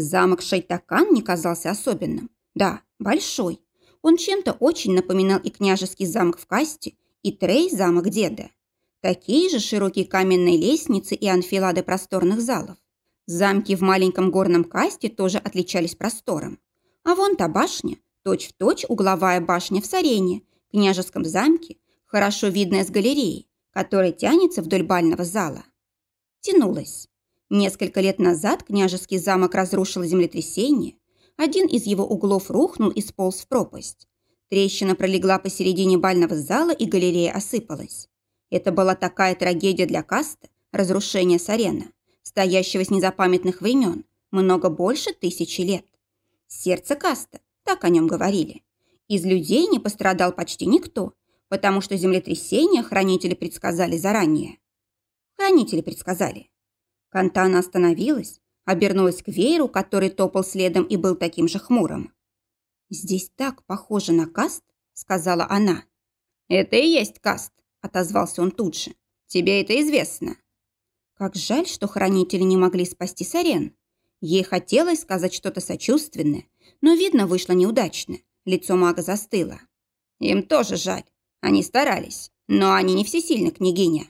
Замок Шайтакан не казался особенным. Да, большой. Он чем-то очень напоминал и княжеский замок в Касте, и Трей замок деда. Такие же широкие каменные лестницы и анфилады просторных залов. Замки в маленьком горном Касте тоже отличались простором. А вон та башня, точь-в-точь точь угловая башня в Сарене, княжеском замке, хорошо видная с галереи, которая тянется вдоль бального зала. Тянулась. Несколько лет назад княжеский замок разрушило землетрясение, один из его углов рухнул и сполз в пропасть. Трещина пролегла посередине бального зала, и галерея осыпалась. Это была такая трагедия для каста, разрушение Сарена, стоящего с незапамятных времен, много больше тысячи лет. Сердце каста, так о нем говорили. Из людей не пострадал почти никто, потому что землетрясение хранители предсказали заранее. Хранители предсказали. Кантана остановилась, обернулась к вееру, который топал следом и был таким же хмурым. «Здесь так похоже на каст», — сказала она. «Это и есть каст», — отозвался он тут же. «Тебе это известно». Как жаль, что хранители не могли спасти Сарен. Ей хотелось сказать что-то сочувственное, но, видно, вышло неудачно. Лицо мага застыло. «Им тоже жаль. Они старались, но они не всесильны, княгиня».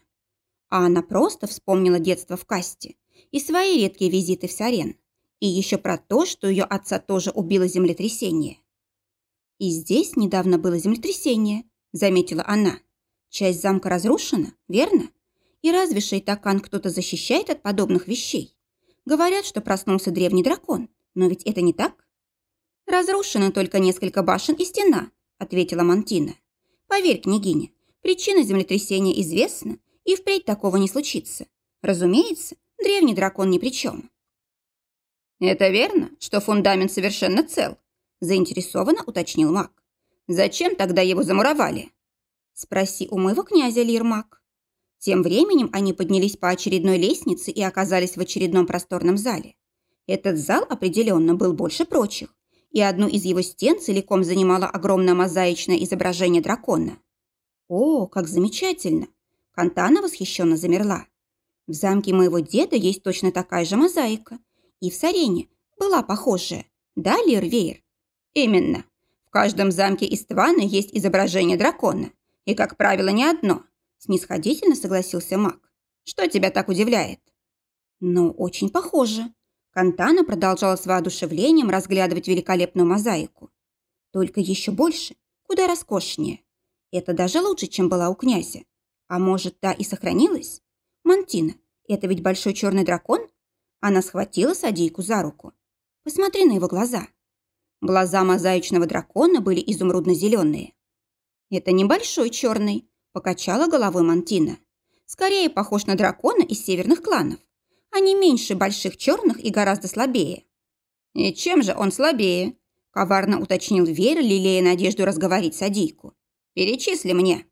А она просто вспомнила детство в касте и свои редкие визиты в Сарен. И еще про то, что ее отца тоже убило землетрясение. «И здесь недавно было землетрясение», — заметила она. «Часть замка разрушена, верно? И разве Шейтакан кто-то защищает от подобных вещей? Говорят, что проснулся древний дракон, но ведь это не так?» «Разрушены только несколько башен и стена», — ответила Мантина. «Поверь, княгиня, причина землетрясения известна, и впредь такого не случится. Разумеется, Древний дракон ни при чем. «Это верно, что фундамент совершенно цел?» заинтересованно уточнил маг. «Зачем тогда его замуровали?» «Спроси у моего князя Лирмак». Тем временем они поднялись по очередной лестнице и оказались в очередном просторном зале. Этот зал определенно был больше прочих, и одну из его стен целиком занимало огромное мозаичное изображение дракона. «О, как замечательно!» Кантана восхищенно замерла. В замке моего деда есть точно такая же мозаика. И в Сарене была похожая. Да, Лирвейр? Именно. В каждом замке Иствана есть изображение дракона. И, как правило, не одно. Снисходительно согласился маг. Что тебя так удивляет? Ну, очень похоже. Кантана продолжала с воодушевлением разглядывать великолепную мозаику. Только еще больше, куда роскошнее. Это даже лучше, чем была у князя. А может, та и сохранилась? «Мантина, это ведь большой черный дракон?» Она схватила Садийку за руку. «Посмотри на его глаза». Глаза мозаичного дракона были изумрудно-зеленые. «Это небольшой черный», – покачала головой Мантина. «Скорее похож на дракона из северных кланов. Они меньше больших черных и гораздо слабее». «И чем же он слабее?» – коварно уточнил Вера, лелея надежду разговорить Садийку. «Перечисли мне».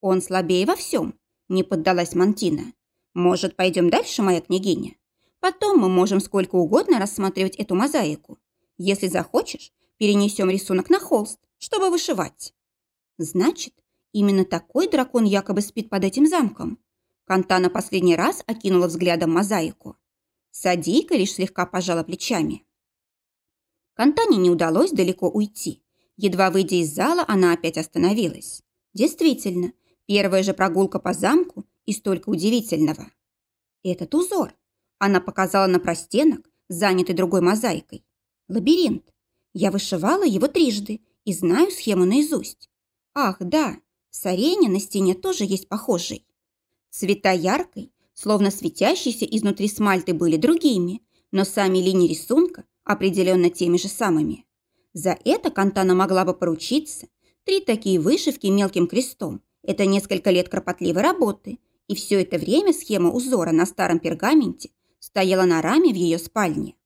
«Он слабее во всем», не поддалась Мантина. «Может, пойдем дальше, моя княгиня? Потом мы можем сколько угодно рассматривать эту мозаику. Если захочешь, перенесем рисунок на холст, чтобы вышивать». «Значит, именно такой дракон якобы спит под этим замком?» Кантана последний раз окинула взглядом мозаику. Садийка лишь слегка пожала плечами. Кантане не удалось далеко уйти. Едва выйдя из зала, она опять остановилась. Действительно, Первая же прогулка по замку и столько удивительного. Этот узор. Она показала на простенок, занятый другой мозаикой. Лабиринт. Я вышивала его трижды и знаю схему наизусть. Ах, да, в Сарене на стене тоже есть похожий. Цвета яркой, словно светящиеся изнутри смальты были другими, но сами линии рисунка определенно теми же самыми. За это Кантана могла бы поручиться. Три такие вышивки мелким крестом это несколько лет кропотливой работы, и все это время схема узора на старом пергаменте стояла на раме в ее спальне.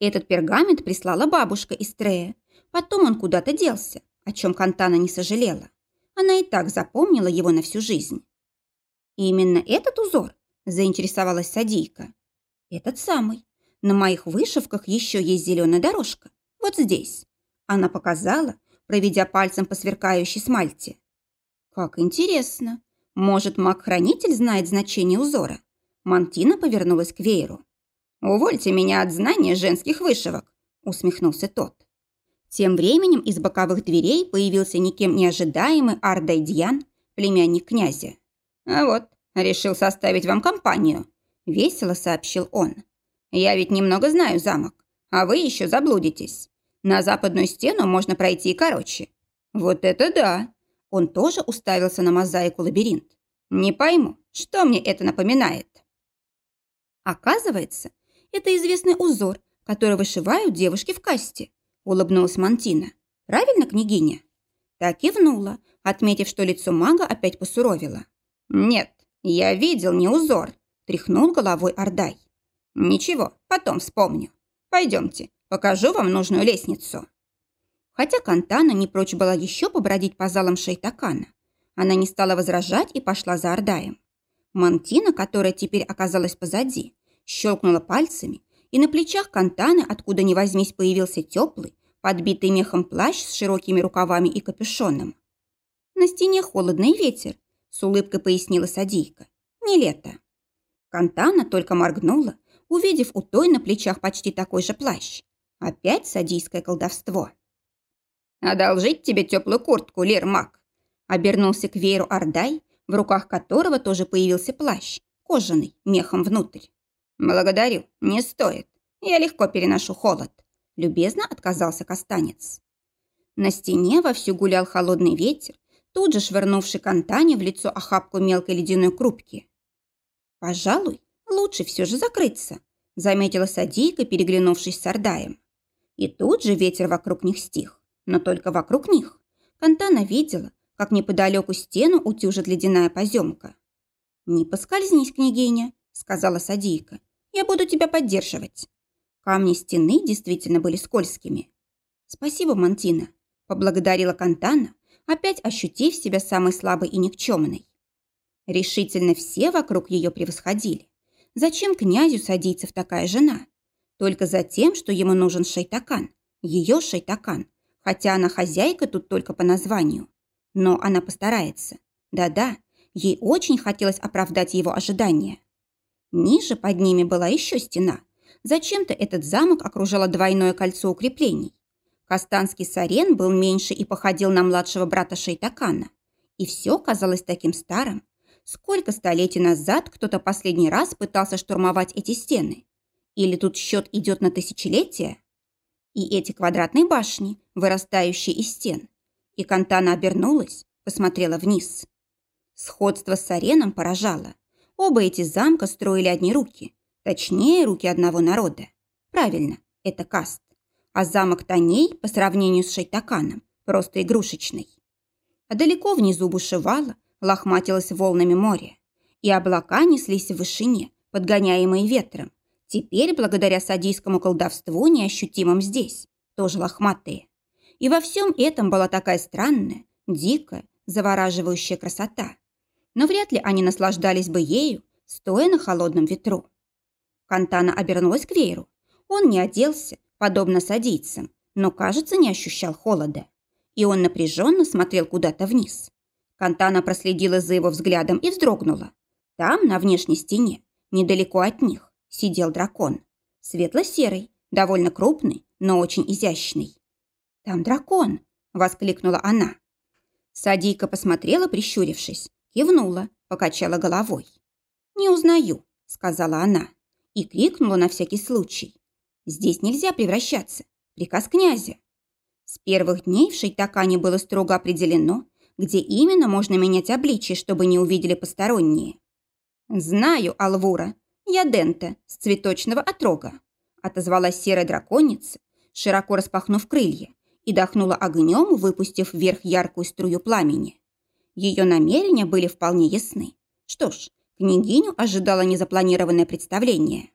Этот пергамент прислала бабушка из Трея. Потом он куда-то делся, о чем Кантана не сожалела. Она и так запомнила его на всю жизнь. Именно этот узор заинтересовалась Садийка. Этот самый. На моих вышивках еще есть зеленая дорожка. Вот здесь. Она показала, проведя пальцем по сверкающей смальте. «Как интересно. Может, маг-хранитель знает значение узора?» Мантина повернулась к вееру. Увольте меня от знания женских вышивок, усмехнулся тот. Тем временем из боковых дверей появился никем неожидаемый Ардайдьян, племянник князя. «А вот, решил составить вам компанию», – весело сообщил он. «Я ведь немного знаю замок, а вы еще заблудитесь. На западную стену можно пройти и короче». «Вот это да!» Он тоже уставился на мозаику лабиринт. «Не пойму, что мне это напоминает?» Оказывается, это известный узор, который вышивают девушки в касте, улыбнулась Мантина. Правильно, княгиня? Так кивнула, отметив, что лицо мага опять посуровило. Нет, я видел не узор, тряхнул головой Ордай. Ничего, потом вспомню. Пойдемте, покажу вам нужную лестницу. Хотя Кантана не прочь была еще побродить по залам Шейтакана, она не стала возражать и пошла за Ордаем. Мантина, которая теперь оказалась позади, щелкнула пальцами, и на плечах Кантаны, откуда ни возьмись, появился теплый, подбитый мехом плащ с широкими рукавами и капюшоном. На стене холодный ветер, с улыбкой пояснила Садийка. Не лето. Кантана только моргнула, увидев у той на плечах почти такой же плащ. Опять садийское колдовство. «Одолжить тебе теплую куртку, Лер Мак?» Обернулся к Вейру Ордай, в руках которого тоже появился плащ, кожаный, мехом внутрь. «Благодарю, не стоит. Я легко переношу холод», – любезно отказался Костанец. На стене вовсю гулял холодный ветер, тут же швырнувший Кантане в лицо охапку мелкой ледяной крупки. «Пожалуй, лучше все же закрыться», – заметила Садийка, переглянувшись с Ордаем. И тут же ветер вокруг них стих, но только вокруг них. Кантана видела, как неподалеку стену утюжит ледяная поземка. «Не поскользнись, княгиня», — сказала Садийка. «Я буду тебя поддерживать». Камни стены действительно были скользкими. «Спасибо, Мантина», — поблагодарила Кантана, опять ощутив себя самой слабой и никчемной. Решительно все вокруг ее превосходили. Зачем князю садиться в такая жена? Только за тем, что ему нужен шайтакан, ее шайтакан, хотя она хозяйка тут только по названию. Но она постарается. Да-да, ей очень хотелось оправдать его ожидания. Ниже под ними была еще стена. Зачем-то этот замок окружало двойное кольцо укреплений. Кастанский сарен был меньше и походил на младшего брата Шейтакана. И все казалось таким старым. Сколько столетий назад кто-то последний раз пытался штурмовать эти стены? Или тут счет идет на тысячелетия? И эти квадратные башни, вырастающие из стен, и Кантана обернулась, посмотрела вниз. Сходство с Ареном поражало. Оба эти замка строили одни руки. Точнее, руки одного народа. Правильно, это каст. А замок Таней, по сравнению с Шайтаканом, просто игрушечный. А далеко внизу бушевало, лохматилось волнами море. И облака неслись в вышине, подгоняемые ветром. Теперь, благодаря садийскому колдовству, неощутимым здесь, тоже лохматые. И во всем этом была такая странная, дикая, завораживающая красота. Но вряд ли они наслаждались бы ею, стоя на холодном ветру. Кантана обернулась к Вейру. Он не оделся, подобно садийцам, но, кажется, не ощущал холода. И он напряженно смотрел куда-то вниз. Кантана проследила за его взглядом и вздрогнула. Там, на внешней стене, недалеко от них, сидел дракон. Светло-серый, довольно крупный, но очень изящный. «Там дракон!» – воскликнула она. Садийка посмотрела, прищурившись, кивнула, покачала головой. «Не узнаю», – сказала она и крикнула на всякий случай. «Здесь нельзя превращаться. Приказ князя». С первых дней в Шейтакане было строго определено, где именно можно менять обличие, чтобы не увидели посторонние. «Знаю, Алвура. Я Дента, с цветочного отрога», отозвалась серая драконица, широко распахнув крылья и дохнула огнем, выпустив вверх яркую струю пламени. Ее намерения были вполне ясны. Что ж, княгиню ожидало незапланированное представление.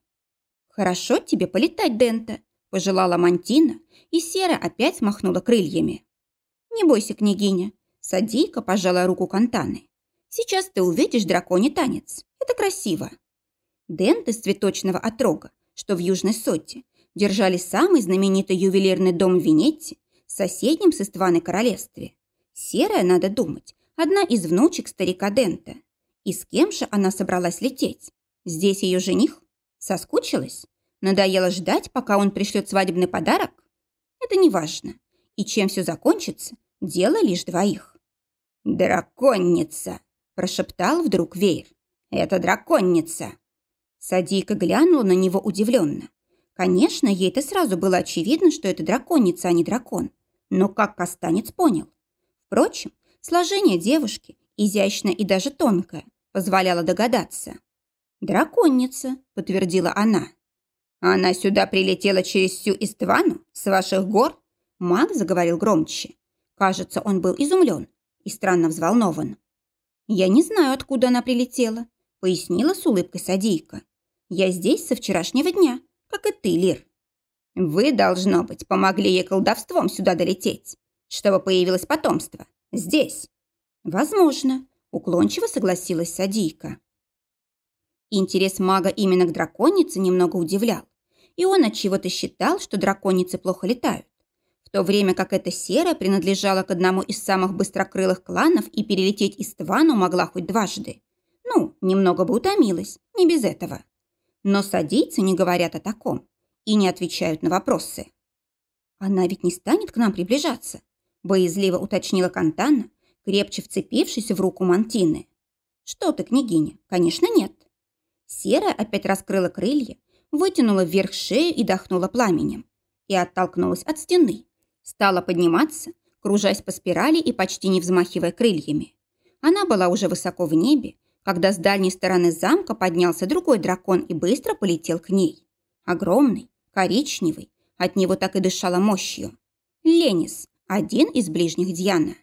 «Хорошо тебе полетать, Дента», – пожелала Мантина, и Сера опять махнула крыльями. «Не бойся, княгиня», – Садийка пожала руку Кантаны. «Сейчас ты увидишь драконий танец. Это красиво». Дент из цветочного отрога, что в Южной Соте, держали самый знаменитый ювелирный дом в Венете соседнем с Истваной королевстве. Серая, надо думать, одна из внучек старика Дента. И с кем же она собралась лететь? Здесь ее жених? Соскучилась? Надоело ждать, пока он пришлет свадебный подарок? Это не важно. И чем все закончится, дело лишь двоих. «Драконница!» – прошептал вдруг Вейр. «Это драконница!» Садийка глянула на него удивленно. Конечно, ей-то сразу было очевидно, что это драконица, а не дракон. Но как Костанец понял? Впрочем, сложение девушки, изящное и даже тонкое, позволяло догадаться. «Драконница», — подтвердила она. «Она сюда прилетела через всю Иствану, с ваших гор?» Маг заговорил громче. Кажется, он был изумлен и странно взволнован. «Я не знаю, откуда она прилетела», — пояснила с улыбкой Садийка. «Я здесь со вчерашнего дня, как и ты, Лир. Вы, должно быть, помогли ей колдовством сюда долететь, чтобы появилось потомство. Здесь». «Возможно», — уклончиво согласилась Садийка. Интерес мага именно к драконице немного удивлял, и он от чего то считал, что драконицы плохо летают, в то время как эта серая принадлежала к одному из самых быстрокрылых кланов и перелететь из Твану могла хоть дважды. Ну, немного бы утомилась, не без этого. Но садийцы не говорят о таком и не отвечают на вопросы. «Она ведь не станет к нам приближаться», боязливо уточнила Кантана, крепче вцепившись в руку Мантины. «Что ты, княгиня? Конечно, нет». Серая опять раскрыла крылья, вытянула вверх шею и дохнула пламенем. И оттолкнулась от стены. Стала подниматься, кружась по спирали и почти не взмахивая крыльями. Она была уже высоко в небе, когда с дальней стороны замка поднялся другой дракон и быстро полетел к ней. Огромный, коричневый, от него так и дышала мощью. Ленис, один из ближних Дьяна.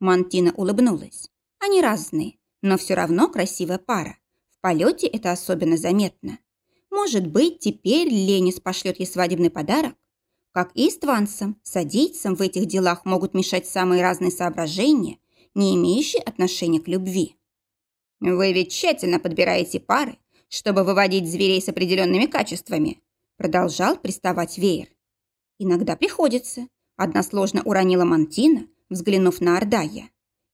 Мантина улыбнулась. Они разные, но все равно красивая пара. В полете это особенно заметно. Может быть, теперь Ленис пошлет ей свадебный подарок? Как и истванцам, садийцам в этих делах могут мешать самые разные соображения, не имеющие отношения к любви. «Вы ведь тщательно подбираете пары, чтобы выводить зверей с определенными качествами», продолжал приставать веер. «Иногда приходится», односложно уронила Мантина, взглянув на Ордая.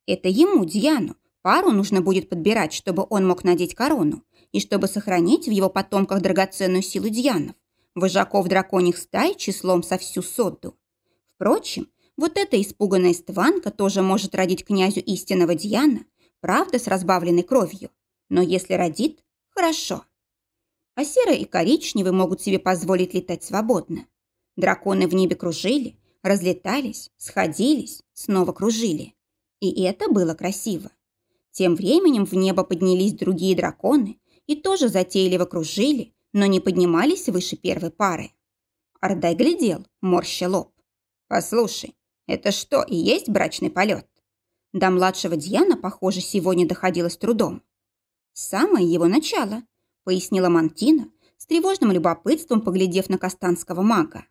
«Это ему, Дьяну, Пару нужно будет подбирать, чтобы он мог надеть корону, и чтобы сохранить в его потомках драгоценную силу дьянов, вожаков драконьих стай числом со всю Содду. Впрочем, вот эта испуганная стванка тоже может родить князю истинного Дьяна, правда, с разбавленной кровью. Но если родит, хорошо. А серый и коричневый могут себе позволить летать свободно. Драконы в небе кружили, разлетались, сходились, снова кружили. И это было красиво. Тем временем в небо поднялись другие драконы и тоже затейливо кружили, но не поднимались выше первой пары. Ардай глядел, морща лоб. «Послушай, это что, и есть брачный полет?» До младшего Дьяна, похоже, сегодня доходило с трудом. «Самое его начало», — пояснила Мантина, с тревожным любопытством поглядев на кастанского мага.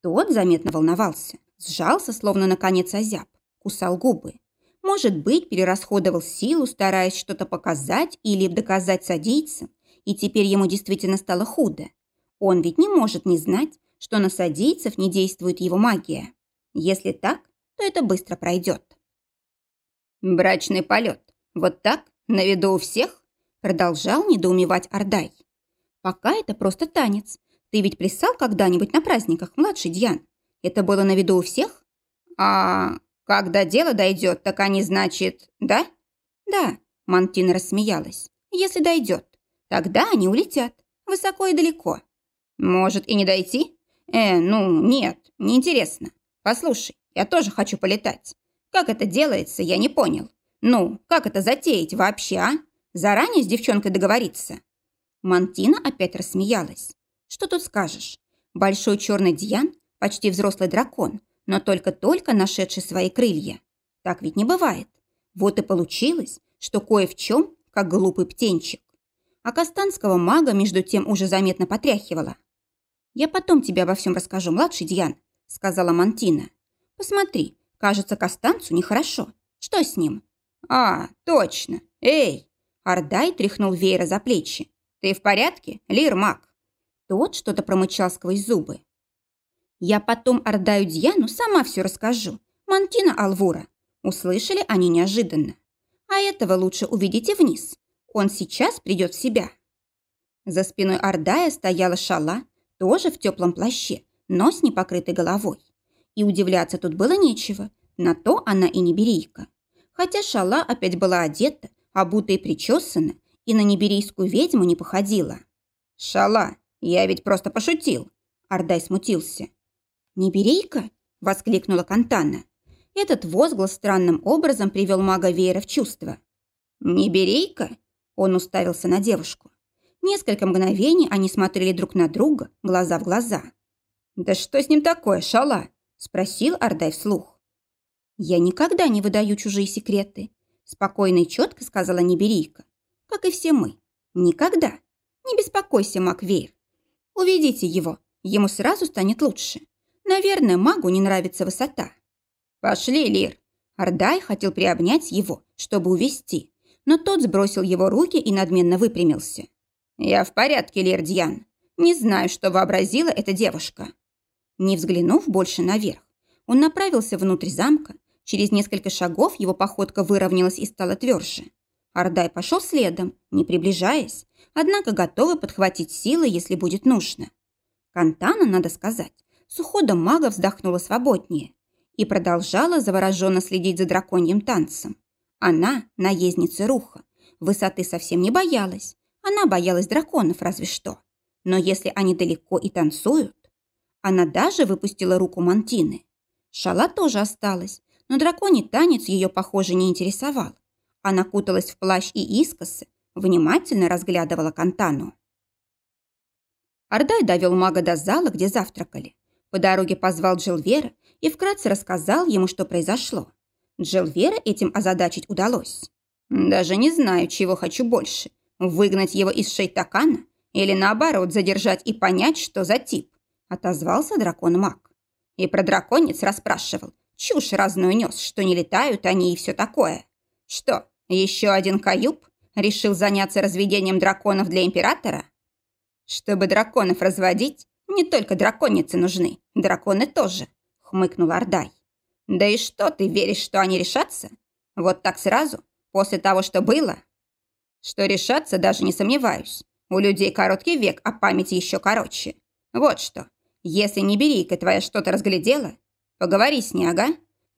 Тот заметно волновался, сжался, словно наконец озяб, кусал губы. Может быть, перерасходовал силу, стараясь что-то показать или доказать садийцам, и теперь ему действительно стало худо. Он ведь не может не знать, что на садийцев не действует его магия. Если так, то это быстро пройдет. «Брачный полет. Вот так? На виду у всех?» Продолжал недоумевать Ордай. «Пока это просто танец. Ты ведь плясал когда-нибудь на праздниках, младший Дьян? Это было на виду у всех?» «А когда дело дойдет, так они, значит, да? Да, Мантина рассмеялась. Если дойдет, тогда они улетят. Высоко и далеко. Может и не дойти? Э, ну, нет, неинтересно. Послушай, я тоже хочу полетать. Как это делается, я не понял. Ну, как это затеять вообще, а? Заранее с девчонкой договориться?» Мантина опять рассмеялась. «Что тут скажешь? Большой черный Дьян, почти взрослый дракон, но только-только нашедший свои крылья. Так ведь не бывает. Вот и получилось, что кое в чем, как глупый птенчик. А кастанского мага между тем уже заметно потряхивала. «Я потом тебе обо всем расскажу, младший Дьян», — сказала Мантина. «Посмотри, кажется, Кастанцу нехорошо. Что с ним?» «А, точно! Эй!» Ардай тряхнул веера за плечи. «Ты в порядке, Лир Маг?» Тот что-то промычал сквозь зубы. Я потом Ордаю Дьяну сама все расскажу. Мантина Алвура. Услышали они неожиданно. А этого лучше увидите вниз. Он сейчас придет в себя. За спиной Ордая стояла шала, тоже в теплом плаще, но с непокрытой головой. И удивляться тут было нечего, на то она и не берейка. Хотя шала опять была одета, обута и причесана, и на неберийскую ведьму не походила. «Шала, я ведь просто пошутил!» Ардай смутился. «Неберейка?» – воскликнула Кантана. Этот возглас странным образом привел мага Веера в чувство. «Неберейка?» – он уставился на девушку. Несколько мгновений они смотрели друг на друга, глаза в глаза. «Да что с ним такое, шала?» – спросил Ардай вслух. «Я никогда не выдаю чужие секреты», – спокойно и четко сказала Неберийка. «Как и все мы. Никогда. Не беспокойся, Маквейр. Уведите его, ему сразу станет лучше. Наверное, магу не нравится высота». «Пошли, Лир!» Ардай хотел приобнять его, чтобы увести, но тот сбросил его руки и надменно выпрямился. «Я в порядке, Лир Дьян. Не знаю, что вообразила эта девушка». Не взглянув больше наверх, он направился внутрь замка. Через несколько шагов его походка выровнялась и стала тверже. Ардай пошел следом, не приближаясь, однако готовый подхватить силы, если будет нужно. Кантана, надо сказать, с уходом мага вздохнула свободнее и продолжала завороженно следить за драконьим танцем. Она, наездница Руха, высоты совсем не боялась. Она боялась драконов разве что. Но если они далеко и танцуют... Она даже выпустила руку Мантины. Шала тоже осталась, но драконий танец ее, похоже, не интересовал. Она куталась в плащ и искосы, внимательно разглядывала Кантану. Ардай довел мага до зала, где завтракали. По дороге позвал Джилвера и вкратце рассказал ему, что произошло. Джилвера этим озадачить удалось. «Даже не знаю, чего хочу больше. Выгнать его из Шейтакана или, наоборот, задержать и понять, что за тип?» Отозвался дракон-маг. И про драконец расспрашивал. Чушь разную нес, что не летают они и все такое. Что, еще один каюб? Решил заняться разведением драконов для императора? Чтобы драконов разводить, не только драконицы нужны, драконы тоже, хмыкнул Ардай. Да и что, ты веришь, что они решатся? Вот так сразу, после того, что было? Что решатся, даже не сомневаюсь. У людей короткий век, а память еще короче. Вот что, если не берейка твоя что-то разглядела, поговори с ней, ага.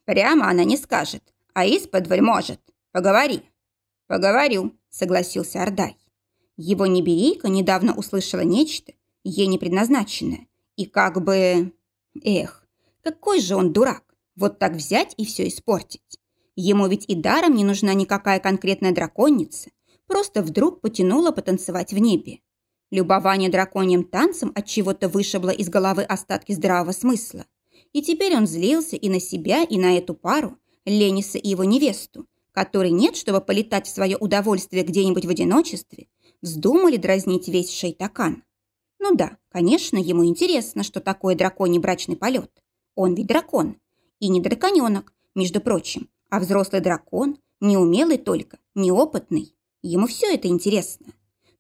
Прямо она не скажет, а исподволь может. Поговори. Поговорю, согласился Ардай. Его неберейка недавно услышала нечто, ей не предназначенное, и как бы... Эх, какой же он дурак, вот так взять и все испортить. Ему ведь и даром не нужна никакая конкретная драконица, просто вдруг потянула потанцевать в небе. Любование драконьим танцем от чего-то вышибло из головы остатки здравого смысла. И теперь он злился и на себя, и на эту пару, Лениса и его невесту, которой нет, чтобы полетать в свое удовольствие где-нибудь в одиночестве, вздумали дразнить весь шейтакан. Ну да, конечно, ему интересно, что такое драконий брачный полет. Он ведь дракон. И не драконенок, между прочим, а взрослый дракон, неумелый только, неопытный. Ему все это интересно.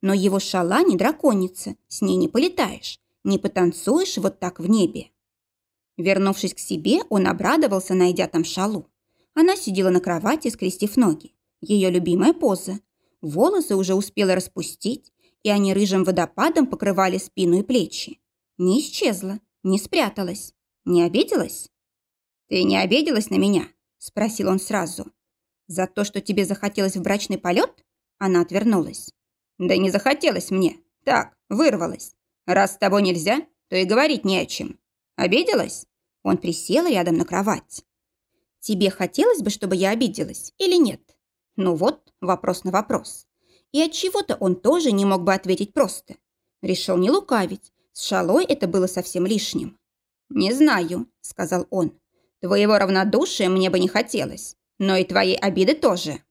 Но его шала не драконица, с ней не полетаешь, не потанцуешь вот так в небе. Вернувшись к себе, он обрадовался, найдя там шалу. Она сидела на кровати, скрестив ноги. Ее любимая поза. Волосы уже успела распустить, и они рыжим водопадом покрывали спину и плечи. Не исчезла, не спряталась, не обиделась. «Ты не обиделась на меня?» – спросил он сразу. «За то, что тебе захотелось в брачный полет?» Она отвернулась. «Да не захотелось мне. Так, вырвалась. Раз с тобой нельзя, то и говорить не о чем. Обиделась?» Он присел рядом на кровать. «Тебе хотелось бы, чтобы я обиделась или нет?» Ну вот, вопрос на вопрос. И от чего то он тоже не мог бы ответить просто. Решил не лукавить. С шалой это было совсем лишним. «Не знаю», — сказал он. «Твоего равнодушия мне бы не хотелось, но и твоей обиды тоже».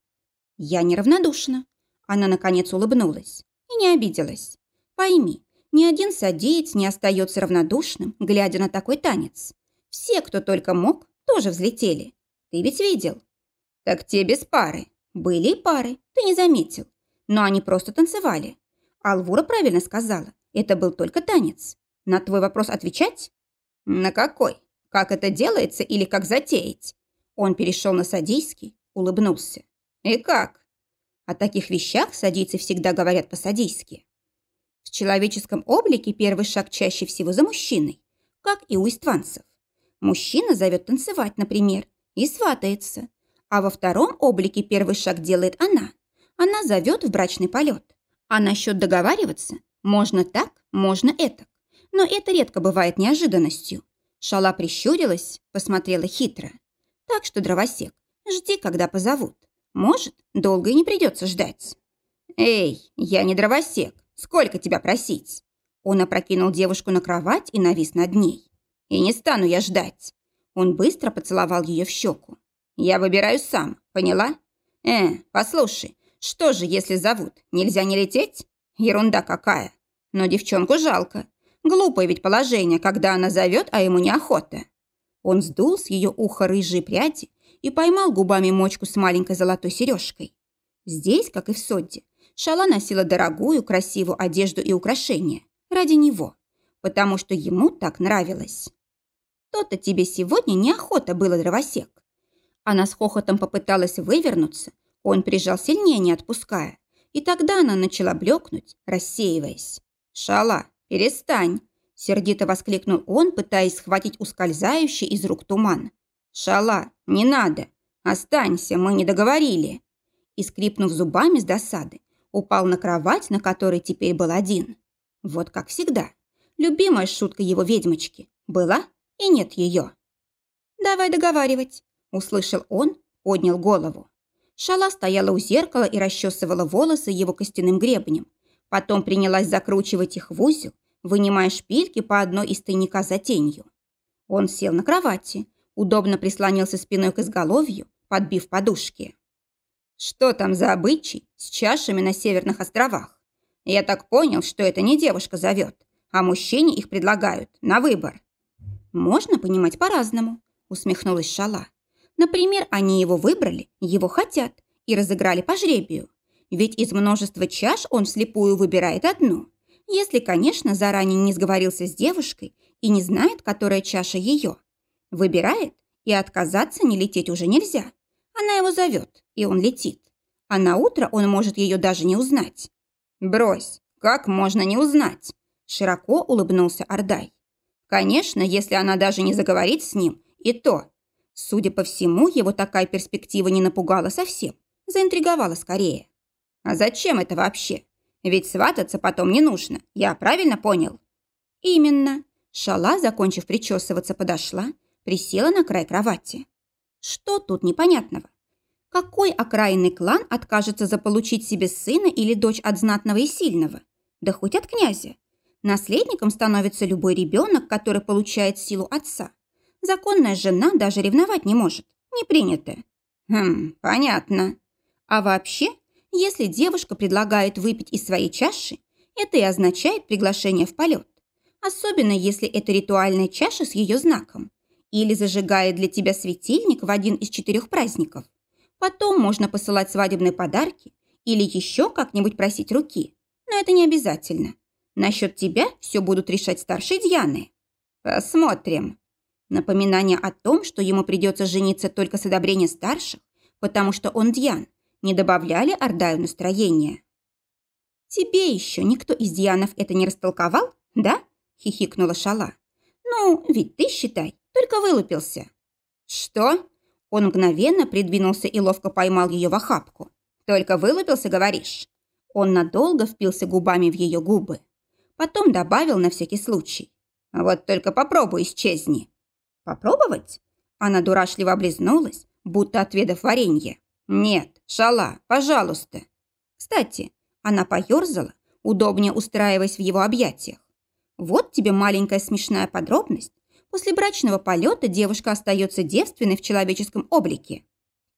«Я неравнодушна». Она, наконец, улыбнулась и не обиделась. «Пойми, ни один садеец не остается равнодушным, глядя на такой танец. Все, кто только мог, тоже взлетели. Ты ведь видел?» «Так те без пары». «Были и пары, ты не заметил но они просто танцевали. Алвура правильно сказала, это был только танец. На твой вопрос отвечать? На какой? Как это делается или как затеять? Он перешел на садийский, улыбнулся. И как? О таких вещах садийцы всегда говорят по-садийски. В человеческом облике первый шаг чаще всего за мужчиной, как и у истванцев. Мужчина зовет танцевать, например, и сватается. А во втором облике первый шаг делает она. Она зовет в брачный полет. А насчет договариваться можно так, можно это. Но это редко бывает неожиданностью. Шала прищурилась, посмотрела хитро. Так что, дровосек, жди, когда позовут. Может, долго и не придется ждать. «Эй, я не дровосек. Сколько тебя просить?» Он опрокинул девушку на кровать и навис над ней. «И не стану я ждать». Он быстро поцеловал ее в щеку. «Я выбираю сам, поняла? Э, послушай, что же, если зовут, нельзя не лететь? Ерунда какая. Но девчонку жалко. Глупое ведь положение, когда она зовет, а ему неохота. Он сдул с ее уха рыжие пряди и поймал губами мочку с маленькой золотой сережкой. Здесь, как и в Содде, Шала носила дорогую, красивую одежду и украшения ради него, потому что ему так нравилось. То-то тебе сегодня неохота было, дровосек. Она с хохотом попыталась вывернуться, он прижал сильнее, не отпуская, и тогда она начала блекнуть, рассеиваясь. «Шала, перестань!» – сердито воскликнул он, пытаясь схватить ускользающий из рук туман. «Шала, не надо! Останься, мы не договорили!» И, скрипнув зубами с досады, упал на кровать, на которой теперь был один. Вот как всегда. Любимая шутка его ведьмочки. Была и нет ее. «Давай договаривать», – услышал он, поднял голову. Шала стояла у зеркала и расчесывала волосы его костяным гребнем. Потом принялась закручивать их в узел, вынимая шпильки по одной из тайника за тенью. Он сел на кровати, удобно прислонился спиной к изголовью, подбив подушки. «Что там за обычай с чашами на Северных островах? Я так понял, что это не девушка зовет, а мужчине их предлагают на выбор». «Можно понимать по-разному», — усмехнулась Шала. Например, они его выбрали, его хотят, и разыграли по жребию. Ведь из множества чаш он вслепую выбирает одну. Если, конечно, заранее не сговорился с девушкой и не знает, которая чаша ее. Выбирает, и отказаться не лететь уже нельзя. Она его зовет, и он летит. А на утро он может ее даже не узнать. «Брось, как можно не узнать?» Широко улыбнулся Ордай. «Конечно, если она даже не заговорит с ним, и то Судя по всему, его такая перспектива не напугала совсем, заинтриговала скорее. А зачем это вообще? Ведь свататься потом не нужно, я правильно понял? Именно. Шала, закончив причесываться, подошла, присела на край кровати. Что тут непонятного? Какой окраинный клан откажется заполучить себе сына или дочь от знатного и сильного? Да хоть от князя. Наследником становится любой ребенок, который получает силу отца. Законная жена даже ревновать не может. Не принято. Хм, понятно. А вообще, если девушка предлагает выпить из своей чаши, это и означает приглашение в полет. Особенно, если это ритуальная чаша с ее знаком. Или зажигает для тебя светильник в один из четырех праздников. Потом можно посылать свадебные подарки или еще как-нибудь просить руки. Но это не обязательно. Насчет тебя все будут решать старшие Дьяны. Посмотрим. Напоминание о том, что ему придется жениться только с одобрения старших, потому что он Дьян, не добавляли Ордаю настроения. «Тебе еще никто из Дьянов это не растолковал, да?» – хихикнула Шала. «Ну, ведь ты, считай, только вылупился». «Что?» Он мгновенно придвинулся и ловко поймал ее в охапку. «Только вылупился, говоришь?» Он надолго впился губами в ее губы. Потом добавил на всякий случай. «Вот только попробуй исчезни». «Попробовать?» Она дурашливо облизнулась, будто отведав варенье. «Нет, шала, пожалуйста». Кстати, она поерзала, удобнее устраиваясь в его объятиях. Вот тебе маленькая смешная подробность. После брачного полета девушка остается девственной в человеческом облике.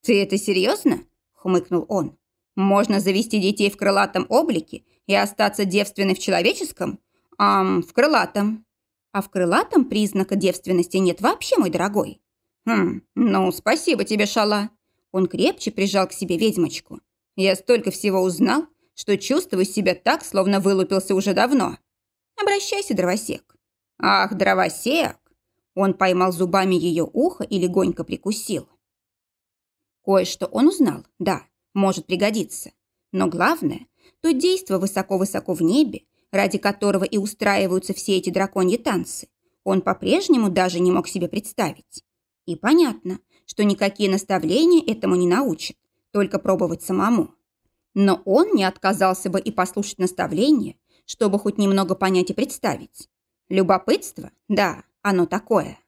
«Ты это серьезно?» – хмыкнул он. «Можно завести детей в крылатом облике и остаться девственной в человеческом? Ам, в крылатом». А в крылатом признака девственности нет вообще, мой дорогой. Хм, ну, спасибо тебе, Шала. Он крепче прижал к себе ведьмочку. Я столько всего узнал, что чувствую себя так, словно вылупился уже давно. Обращайся, дровосек. Ах, дровосек! Он поймал зубами ее ухо и легонько прикусил. Кое-что он узнал, да, может пригодиться. Но главное, то действо высоко-высоко в небе ради которого и устраиваются все эти драконьи танцы, он по-прежнему даже не мог себе представить. И понятно, что никакие наставления этому не научат, только пробовать самому. Но он не отказался бы и послушать наставления, чтобы хоть немного понять и представить. Любопытство? Да, оно такое.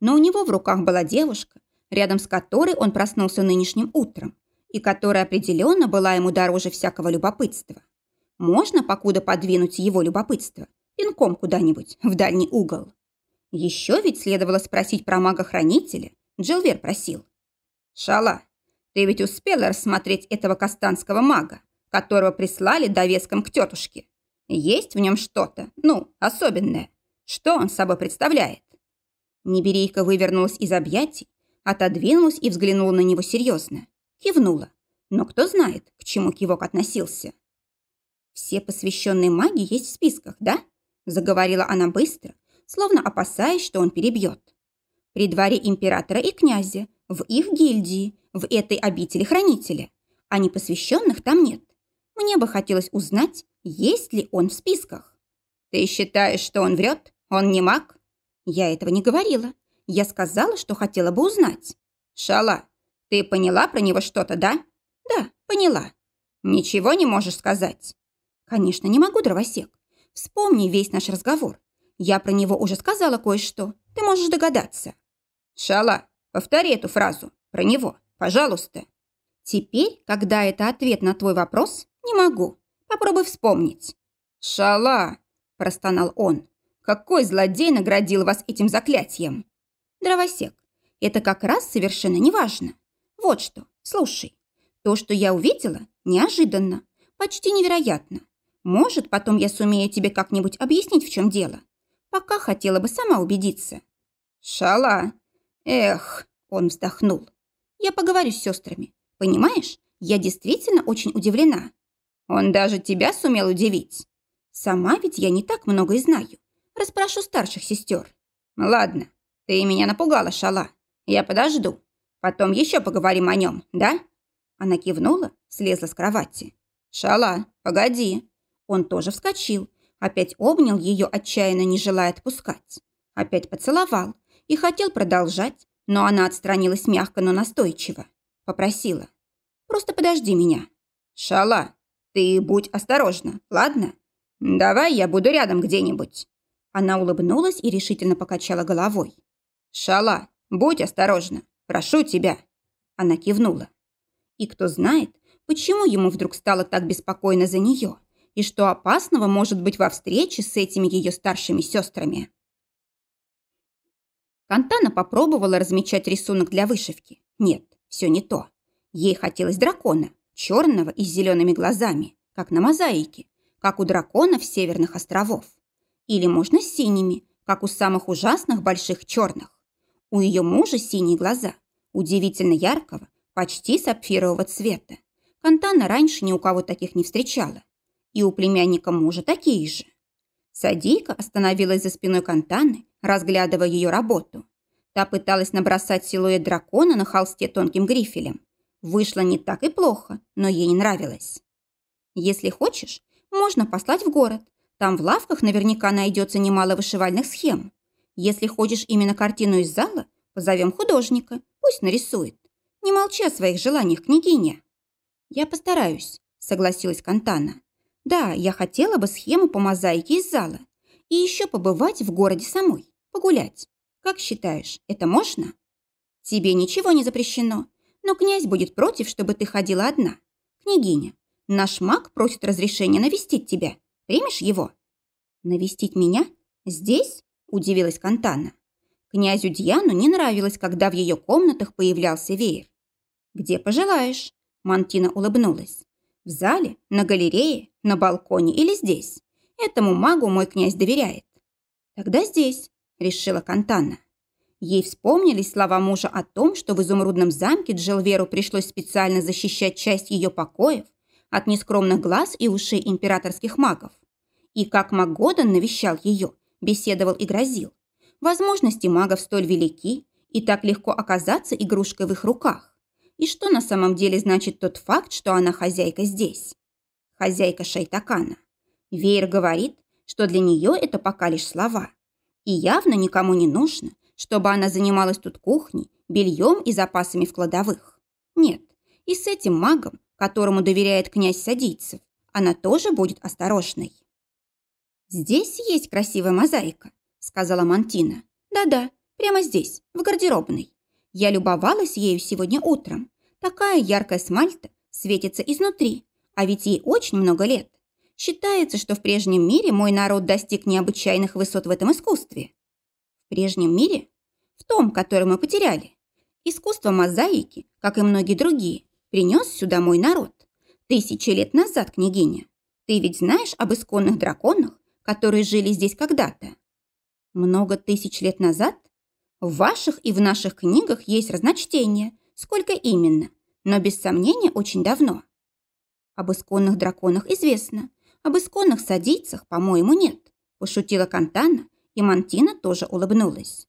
Но у него в руках была девушка, рядом с которой он проснулся нынешним утром, и которая определенно была ему дороже всякого любопытства. Можно покуда подвинуть его любопытство, пинком куда-нибудь в дальний угол. Еще ведь следовало спросить про мага-хранителя, Джилвер просил. «Шала, ты ведь успела рассмотреть этого кастанского мага, которого прислали довеском к тетушке? Есть в нем что-то, ну, особенное. Что он собой представляет?» Неберейка вывернулась из объятий, отодвинулась и взглянула на него серьезно. Кивнула. Но кто знает, к чему кивок относился. «Все посвященные маги есть в списках, да?» Заговорила она быстро, словно опасаясь, что он перебьет. При дворе императора и князя, в их гильдии, в этой обители хранителя. А непосвященных там нет. Мне бы хотелось узнать, есть ли он в списках. Ты считаешь, что он врет? Он не маг? Я этого не говорила. Я сказала, что хотела бы узнать. Шала, ты поняла про него что-то, да? Да, поняла. Ничего не можешь сказать? Конечно, не могу, дровосек. Вспомни весь наш разговор. Я про него уже сказала кое-что. Ты можешь догадаться. Шала, повтори эту фразу. Про него, пожалуйста. Теперь, когда это ответ на твой вопрос, не могу. Попробуй вспомнить. Шала, простонал он. Какой злодей наградил вас этим заклятием? Дровосек, это как раз совершенно неважно. Вот что, слушай. То, что я увидела, неожиданно, почти невероятно. Может, потом я сумею тебе как-нибудь объяснить, в чем дело. Пока хотела бы сама убедиться. Шала. Эх, он вздохнул. Я поговорю с сестрами. Понимаешь, я действительно очень удивлена. Он даже тебя сумел удивить. Сама ведь я не так много и знаю. Распрошу старших сестер. Ладно, ты меня напугала, Шала. Я подожду. Потом еще поговорим о нем, да? Она кивнула, слезла с кровати. Шала, погоди. Он тоже вскочил, опять обнял ее, отчаянно не желая отпускать. Опять поцеловал и хотел продолжать, но она отстранилась мягко, но настойчиво. Попросила. «Просто подожди меня». «Шала, ты будь осторожна, ладно? Давай я буду рядом где-нибудь». Она улыбнулась и решительно покачала головой. «Шала, будь осторожна, прошу тебя». Она кивнула. И кто знает, почему ему вдруг стало так беспокойно за нее и что опасного может быть во встрече с этими ее старшими сестрами. Кантана попробовала размечать рисунок для вышивки. Нет, все не то. Ей хотелось дракона, черного и с зелеными глазами, как на мозаике, как у драконов северных островов. Или можно с синими, как у самых ужасных больших черных. У ее мужа синие глаза, удивительно яркого, почти сапфирового цвета. Кантана раньше ни у кого таких не встречала и у племянника мужа такие же. Садийка остановилась за спиной Кантаны, разглядывая ее работу. Та пыталась набросать силуэт дракона на холсте тонким грифелем. Вышло не так и плохо, но ей не нравилось. Если хочешь, можно послать в город. Там в лавках наверняка найдется немало вышивальных схем. Если хочешь именно картину из зала, позовем художника, пусть нарисует. Не молчи о своих желаниях, княгиня. Я постараюсь, согласилась Кантана. Да, я хотела бы схему по мозаике из зала. И еще побывать в городе самой, погулять. Как считаешь, это можно? Тебе ничего не запрещено, но князь будет против, чтобы ты ходила одна. Княгиня, наш маг просит разрешения навестить тебя. Примешь его? Навестить меня? Здесь? Удивилась Кантана. Князю Дьяну не нравилось, когда в ее комнатах появлялся веер. «Где пожелаешь?» Мантина улыбнулась. В зале, на галерее, на балконе или здесь. Этому магу мой князь доверяет. Тогда здесь, решила Кантана. Ей вспомнились слова мужа о том, что в изумрудном замке Джилверу пришлось специально защищать часть ее покоев от нескромных глаз и ушей императорских магов. И как маг навещал ее, беседовал и грозил. Возможности магов столь велики, и так легко оказаться игрушкой в их руках. И что на самом деле значит тот факт, что она хозяйка здесь? Хозяйка Шайтакана. Веер говорит, что для нее это пока лишь слова. И явно никому не нужно, чтобы она занималась тут кухней, бельем и запасами в кладовых. Нет, и с этим магом, которому доверяет князь Садийцев, она тоже будет осторожной. «Здесь есть красивая мозаика», — сказала Мантина. «Да-да, прямо здесь, в гардеробной. Я любовалась ею сегодня утром. Такая яркая смальта светится изнутри, а ведь ей очень много лет. Считается, что в прежнем мире мой народ достиг необычайных высот в этом искусстве. В прежнем мире? В том, который мы потеряли. Искусство мозаики, как и многие другие, принес сюда мой народ. Тысячи лет назад, княгиня. Ты ведь знаешь об исконных драконах, которые жили здесь когда-то? Много тысяч лет назад? В ваших и в наших книгах есть разночтение. Сколько именно? Но без сомнения очень давно. Об исконных драконах известно. Об исконных садийцах, по-моему, нет. Пошутила Кантана, и Мантина тоже улыбнулась.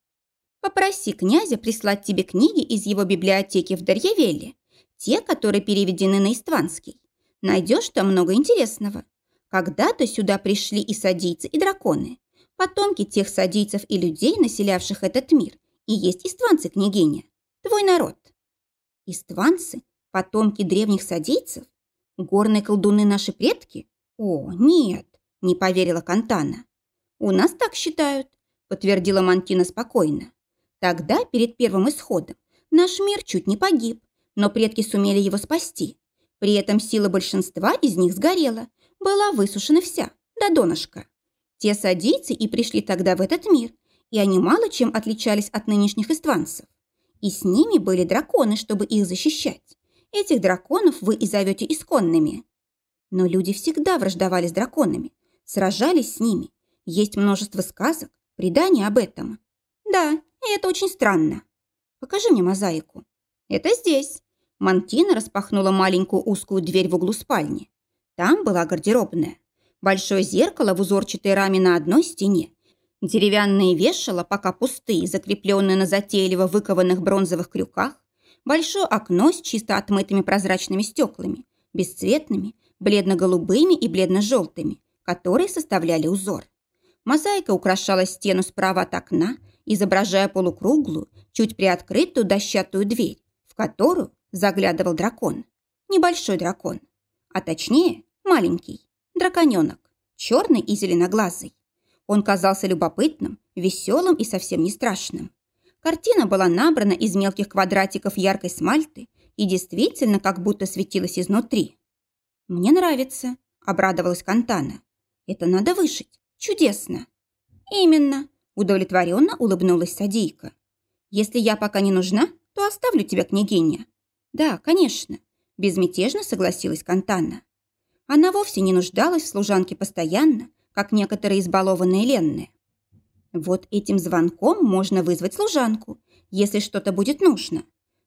Попроси князя прислать тебе книги из его библиотеки в Дарьявеле. Те, которые переведены на истванский. Найдешь там много интересного. Когда-то сюда пришли и садийцы, и драконы. Потомки тех садийцев и людей, населявших этот мир, и есть истванцы, княгиня. Твой народ. Истванцы? Потомки древних садийцев? Горные колдуны наши предки? О, нет, не поверила Кантана. У нас так считают, подтвердила Мантина спокойно. Тогда, перед первым исходом, наш мир чуть не погиб, но предки сумели его спасти. При этом сила большинства из них сгорела, была высушена вся, до донышка. Те садийцы и пришли тогда в этот мир, и они мало чем отличались от нынешних истванцев. И с ними были драконы, чтобы их защищать. Этих драконов вы и зовете исконными. Но люди всегда враждовали с драконами, сражались с ними. Есть множество сказок, преданий об этом. Да, это очень странно. Покажи мне мозаику. Это здесь. Мантина распахнула маленькую узкую дверь в углу спальни. Там была гардеробная. Большое зеркало в узорчатой раме на одной стене. Деревянные вешала, пока пустые, закрепленные на затейливо выкованных бронзовых крюках. Большое окно с чисто отмытыми прозрачными стеклами, бесцветными, бледно-голубыми и бледно-желтыми, которые составляли узор. Мозаика украшала стену справа от окна, изображая полукруглую, чуть приоткрытую дощатую дверь, в которую заглядывал дракон. Небольшой дракон. А точнее, маленький. Драконенок. Черный и зеленоглазый. Он казался любопытным, веселым и совсем не страшным. Картина была набрана из мелких квадратиков яркой смальты и действительно как будто светилась изнутри. «Мне нравится», – обрадовалась Кантана. «Это надо вышить. Чудесно». «Именно», – удовлетворенно улыбнулась Садийка. «Если я пока не нужна, то оставлю тебя, княгиня». «Да, конечно», – безмятежно согласилась Кантана. Она вовсе не нуждалась в служанке постоянно, как некоторые избалованные ленные. Вот этим звонком можно вызвать служанку, если что-то будет нужно.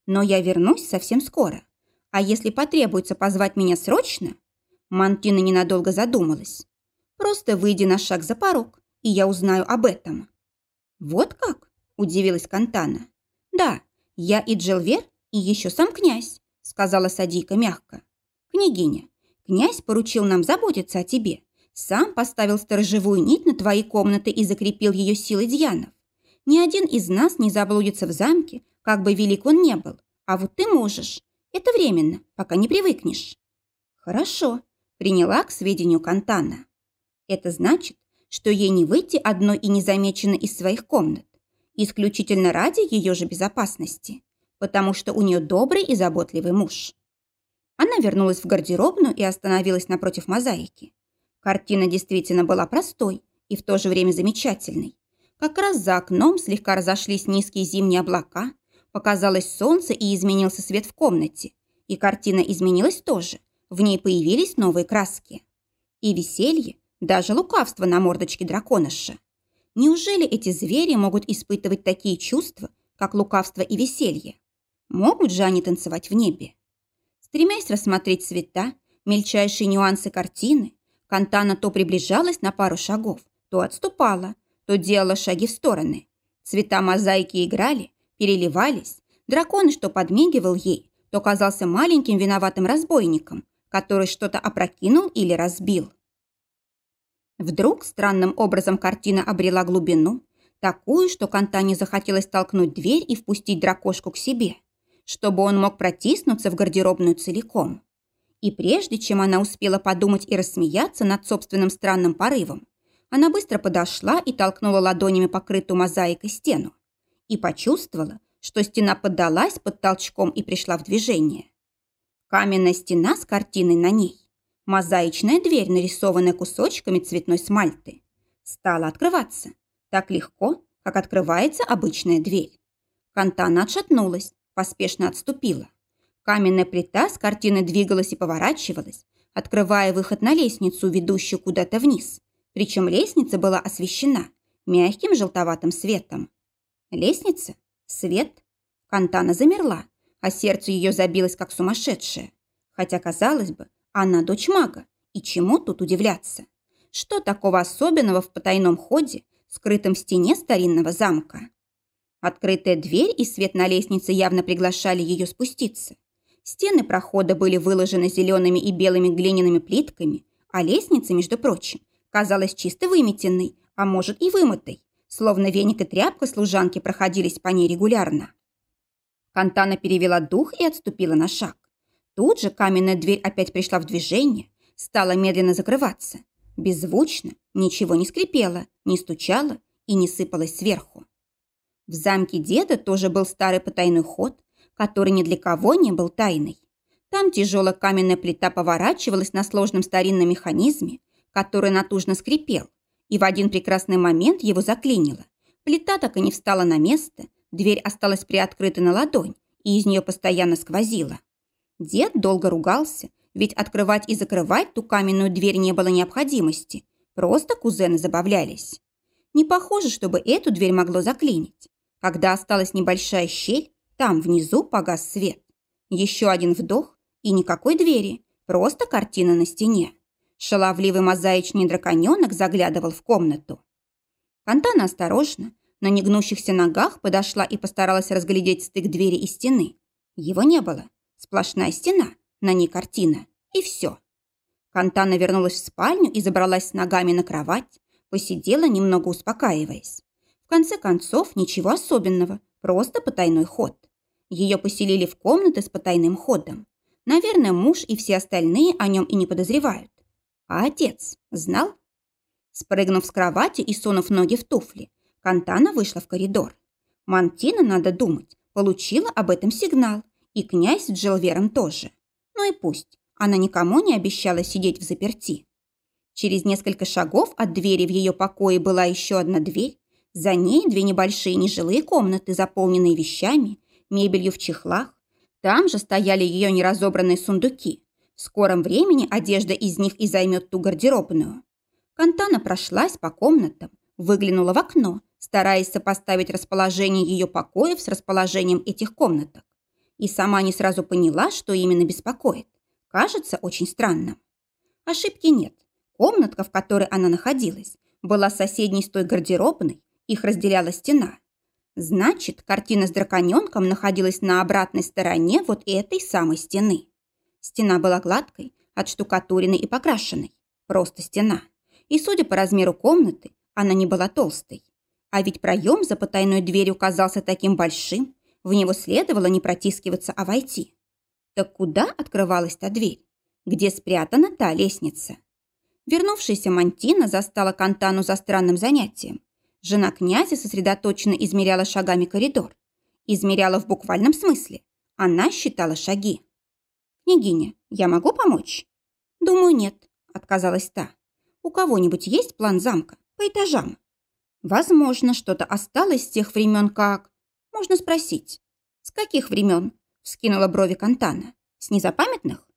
Но я вернусь совсем скоро. А если потребуется позвать меня срочно? Мантина ненадолго задумалась. Просто выйди на шаг за порог, и я узнаю об этом. Вот как? Удивилась Кантана. Да, я и Джилвер, и еще сам князь, сказала Садийка мягко. Княгиня, князь поручил нам заботиться о тебе сам поставил сторожевую нить на твои комнаты и закрепил ее силой дьянов. Ни один из нас не заблудится в замке, как бы велик он не был. А вот ты можешь. Это временно, пока не привыкнешь. Хорошо, приняла к сведению Кантана. Это значит, что ей не выйти одной и незамеченной из своих комнат. Исключительно ради ее же безопасности. Потому что у нее добрый и заботливый муж. Она вернулась в гардеробную и остановилась напротив мозаики. Картина действительно была простой и в то же время замечательной. Как раз за окном слегка разошлись низкие зимние облака, показалось солнце и изменился свет в комнате. И картина изменилась тоже. В ней появились новые краски. И веселье, даже лукавство на мордочке драконыша. Неужели эти звери могут испытывать такие чувства, как лукавство и веселье? Могут же они танцевать в небе? Стремясь рассмотреть цвета, мельчайшие нюансы картины, Кантана то приближалась на пару шагов, то отступала, то делала шаги в стороны. Цвета мозаики играли, переливались. Дракон, что подмигивал ей, то казался маленьким виноватым разбойником, который что-то опрокинул или разбил. Вдруг странным образом картина обрела глубину, такую, что Кантане захотелось толкнуть дверь и впустить дракошку к себе, чтобы он мог протиснуться в гардеробную целиком. И прежде чем она успела подумать и рассмеяться над собственным странным порывом, она быстро подошла и толкнула ладонями покрытую мозаикой стену и почувствовала, что стена поддалась под толчком и пришла в движение. Каменная стена с картиной на ней Мозаичная дверь, нарисованная кусочками цветной смальты, стала открываться так легко, как открывается обычная дверь. Кантана отшатнулась, поспешно отступила. Каменная плита с картиной двигалась и поворачивалась, открывая выход на лестницу, ведущую куда-то вниз. Причем лестница была освещена мягким желтоватым светом. Лестница? Свет? Кантана замерла, а сердце ее забилось как сумасшедшее. Хотя, казалось бы, она дочь мага, и чему тут удивляться? Что такого особенного в потайном ходе, скрытом в стене старинного замка? Открытая дверь и свет на лестнице явно приглашали ее спуститься. Стены прохода были выложены зелеными и белыми глиняными плитками, а лестница, между прочим, казалась чисто выметенной, а может и вымытой, словно веник и тряпка служанки проходились по ней регулярно. Кантана перевела дух и отступила на шаг. Тут же каменная дверь опять пришла в движение, стала медленно закрываться. Беззвучно, ничего не скрипело, не стучало и не сыпалось сверху. В замке деда тоже был старый потайной ход, который ни для кого не был тайной. Там тяжелая каменная плита поворачивалась на сложном старинном механизме, который натужно скрипел, и в один прекрасный момент его заклинило. Плита так и не встала на место, дверь осталась приоткрыта на ладонь, и из нее постоянно сквозило. Дед долго ругался, ведь открывать и закрывать ту каменную дверь не было необходимости. Просто кузены забавлялись. Не похоже, чтобы эту дверь могло заклинить. Когда осталась небольшая щель, там внизу погас свет. Еще один вдох и никакой двери, просто картина на стене. Шаловливый мозаичный драконенок заглядывал в комнату. Кантана осторожно, на негнущихся ногах подошла и постаралась разглядеть стык двери и стены. Его не было. Сплошная стена, на ней картина. И все. Кантана вернулась в спальню и забралась с ногами на кровать, посидела, немного успокаиваясь. Конце концов, ничего особенного, просто потайной ход. Ее поселили в комнаты с потайным ходом. Наверное, муж и все остальные о нем и не подозревают. А отец знал? Спрыгнув с кровати и сунув ноги в туфли, Кантана вышла в коридор. Мантина, надо думать, получила об этом сигнал и князь с Джилвером тоже. Ну и пусть. Она никому не обещала сидеть в заперти. Через несколько шагов от двери в ее покое была еще одна дверь. За ней две небольшие нежилые комнаты, заполненные вещами, мебелью в чехлах. Там же стояли ее неразобранные сундуки. В скором времени одежда из них и займет ту гардеробную. Кантана прошлась по комнатам, выглянула в окно, стараясь сопоставить расположение ее покоев с расположением этих комнаток и сама не сразу поняла, что именно беспокоит. Кажется очень странным. Ошибки нет. Комнатка, в которой она находилась, была соседней с той гардеробной, их разделяла стена. Значит, картина с драконенком находилась на обратной стороне вот этой самой стены. Стена была гладкой, отштукатуренной и покрашенной. Просто стена. И, судя по размеру комнаты, она не была толстой. А ведь проем за потайной дверью казался таким большим, в него следовало не протискиваться, а войти. Так куда открывалась та дверь? Где спрятана та лестница? Вернувшаяся Мантина застала Кантану за странным занятием. Жена князя сосредоточенно измеряла шагами коридор. Измеряла в буквальном смысле. Она считала шаги. «Княгиня, я могу помочь?» «Думаю, нет», — отказалась та. «У кого-нибудь есть план замка по этажам?» «Возможно, что-то осталось с тех времен, как...» Можно спросить. С каких времен? Вскинула брови Кантана. С незапамятных?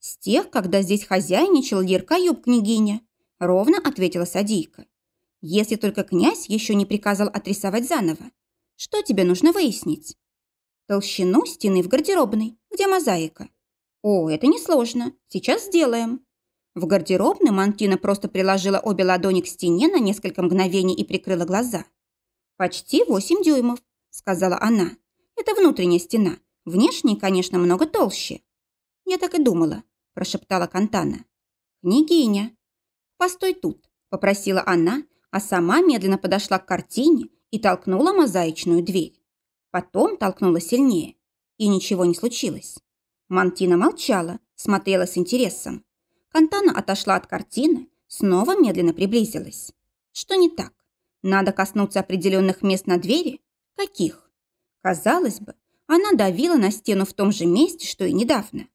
С тех, когда здесь хозяйничал Еркаюб княгиня. Ровно ответила Садийка. Если только князь еще не приказал отрисовать заново. Что тебе нужно выяснить? Толщину стены в гардеробной, где мозаика. О, это несложно. Сейчас сделаем. В гардеробной Мантина просто приложила обе ладони к стене на несколько мгновений и прикрыла глаза. Почти восемь дюймов сказала она. «Это внутренняя стена. Внешняя, конечно, много толще». «Я так и думала», – прошептала Кантана. «Княгиня». «Постой тут. – попросила она, а сама медленно подошла к картине и толкнула мозаичную дверь. Потом толкнула сильнее, и ничего не случилось. Мантина молчала, смотрела с интересом. Кантана отошла от картины, снова медленно приблизилась. Что не так? Надо коснуться определенных мест на двери? Каких? Казалось бы, она давила на стену в том же месте, что и недавно.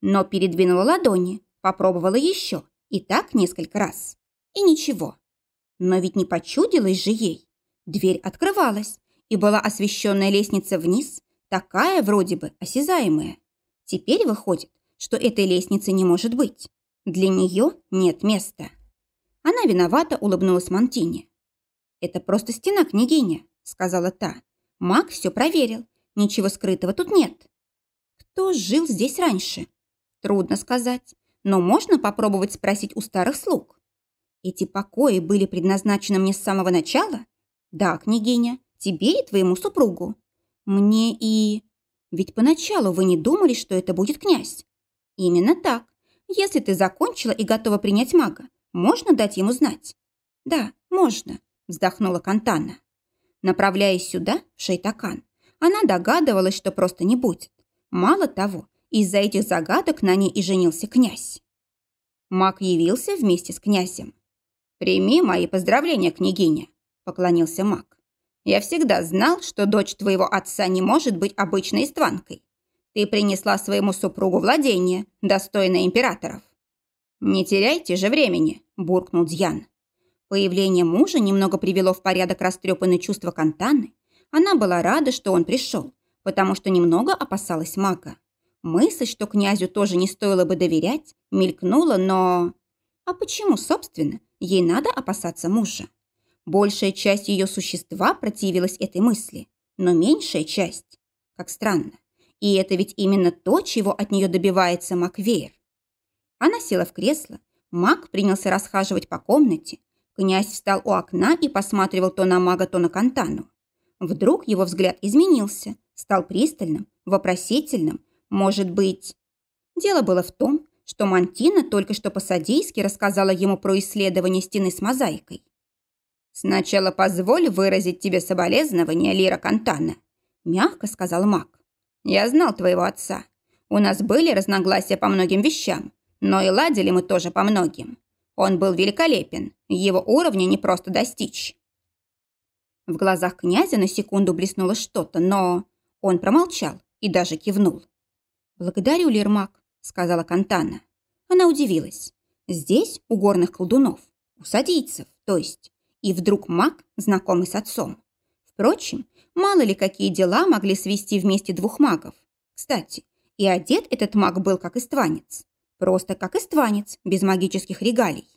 Но передвинула ладони, попробовала еще, и так несколько раз. И ничего. Но ведь не почудилось же ей. Дверь открывалась, и была освещенная лестница вниз, такая вроде бы осязаемая. Теперь выходит, что этой лестницы не может быть. Для нее нет места. Она виновата улыбнулась Монтине. «Это просто стена, княгиня», — сказала та. «Маг все проверил. Ничего скрытого тут нет». «Кто жил здесь раньше?» «Трудно сказать, но можно попробовать спросить у старых слуг». «Эти покои были предназначены мне с самого начала?» «Да, княгиня, тебе и твоему супругу. Мне и...» «Ведь поначалу вы не думали, что это будет князь?» «Именно так. Если ты закончила и готова принять мага, можно дать ему знать?» «Да, можно вздохнула Кантана. Направляясь сюда, в Шейтакан, она догадывалась, что просто не будет. Мало того, из-за этих загадок на ней и женился князь. Маг явился вместе с князем. «Прими мои поздравления, княгиня», – поклонился маг. «Я всегда знал, что дочь твоего отца не может быть обычной истванкой. Ты принесла своему супругу владение, достойное императоров». «Не теряйте же времени», – буркнул Дьян. Появление мужа немного привело в порядок растрепанные чувства Кантаны. Она была рада, что он пришел, потому что немного опасалась мага. Мысль, что князю тоже не стоило бы доверять, мелькнула, но... А почему, собственно, ей надо опасаться мужа? Большая часть ее существа противилась этой мысли, но меньшая часть... Как странно. И это ведь именно то, чего от нее добивается Маквейр. Она села в кресло, Мак принялся расхаживать по комнате, Князь встал у окна и посматривал то на мага, то на Кантану. Вдруг его взгляд изменился, стал пристальным, вопросительным. Может быть... Дело было в том, что Мантина только что по-садийски рассказала ему про исследование стены с мозаикой. «Сначала позволь выразить тебе соболезнования, Лира Кантана», – мягко сказал маг. «Я знал твоего отца. У нас были разногласия по многим вещам, но и ладили мы тоже по многим. Он был великолепен, его уровня не просто достичь. В глазах князя на секунду блеснуло что-то, но он промолчал и даже кивнул. «Благодарю, Лермак», — сказала Кантана. Она удивилась. Здесь у горных колдунов, у садийцев, то есть. И вдруг маг, знакомый с отцом. Впрочем, мало ли какие дела могли свести вместе двух магов. Кстати, и одет этот маг был как истванец. Просто как истванец, без магических регалий.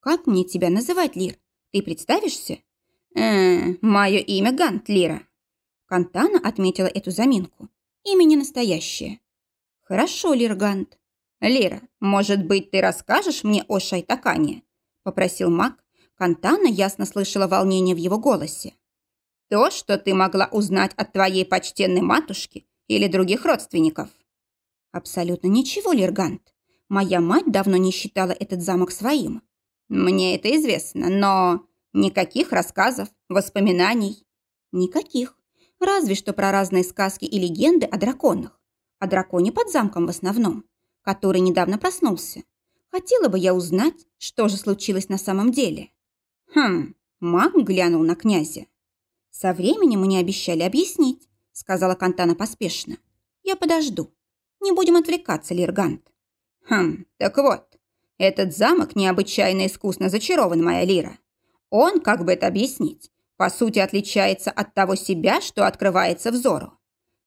«Как мне тебя называть, Лир? Ты представишься?» «Э, мое имя Гант, Лира». Кантана отметила эту заминку. Имя не настоящее. «Хорошо, Лир Гант». «Лира, может быть, ты расскажешь мне о Шайтакане?» Попросил маг. Кантана ясно слышала волнение в его голосе. «То, что ты могла узнать от твоей почтенной матушки или других родственников». «Абсолютно ничего, Лергант. Моя мать давно не считала этот замок своим. Мне это известно, но никаких рассказов, воспоминаний. Никаких. Разве что про разные сказки и легенды о драконах. О драконе под замком в основном, который недавно проснулся. Хотела бы я узнать, что же случилось на самом деле. Хм, маг глянул на князя. Со временем мне обещали объяснить, сказала Кантана поспешно. Я подожду. Не будем отвлекаться, Лиргант. Хм, так вот, этот замок необычайно искусно зачарован, моя Лира. Он, как бы это объяснить, по сути отличается от того себя, что открывается взору.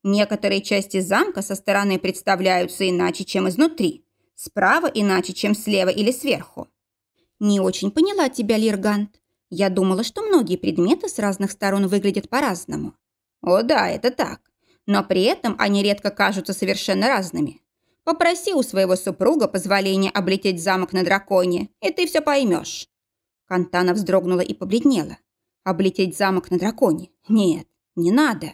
Некоторые части замка со стороны представляются иначе, чем изнутри. Справа иначе, чем слева или сверху. Не очень поняла тебя, Лиргант. Я думала, что многие предметы с разных сторон выглядят по-разному. О да, это так но при этом они редко кажутся совершенно разными. Попроси у своего супруга позволения облететь замок на драконе, и ты все поймешь». Кантана вздрогнула и побледнела. «Облететь замок на драконе? Нет, не надо».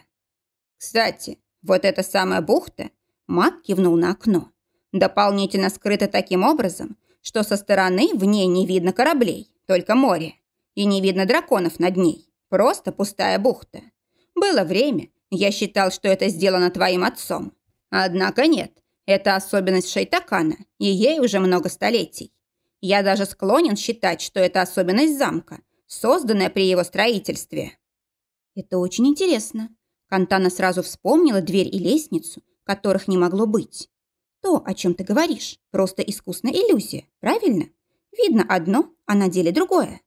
«Кстати, вот эта самая бухта...» Маг кивнул на окно. «Дополнительно скрыта таким образом, что со стороны в ней не видно кораблей. только море. И не видно драконов над ней. Просто пустая бухта. Было время, я считал, что это сделано твоим отцом. Однако нет, это особенность Шайтакана, и ей уже много столетий. Я даже склонен считать, что это особенность замка, созданная при его строительстве. Это очень интересно. Кантана сразу вспомнила дверь и лестницу, которых не могло быть. То, о чем ты говоришь, просто искусная иллюзия, правильно? Видно одно, а на деле другое.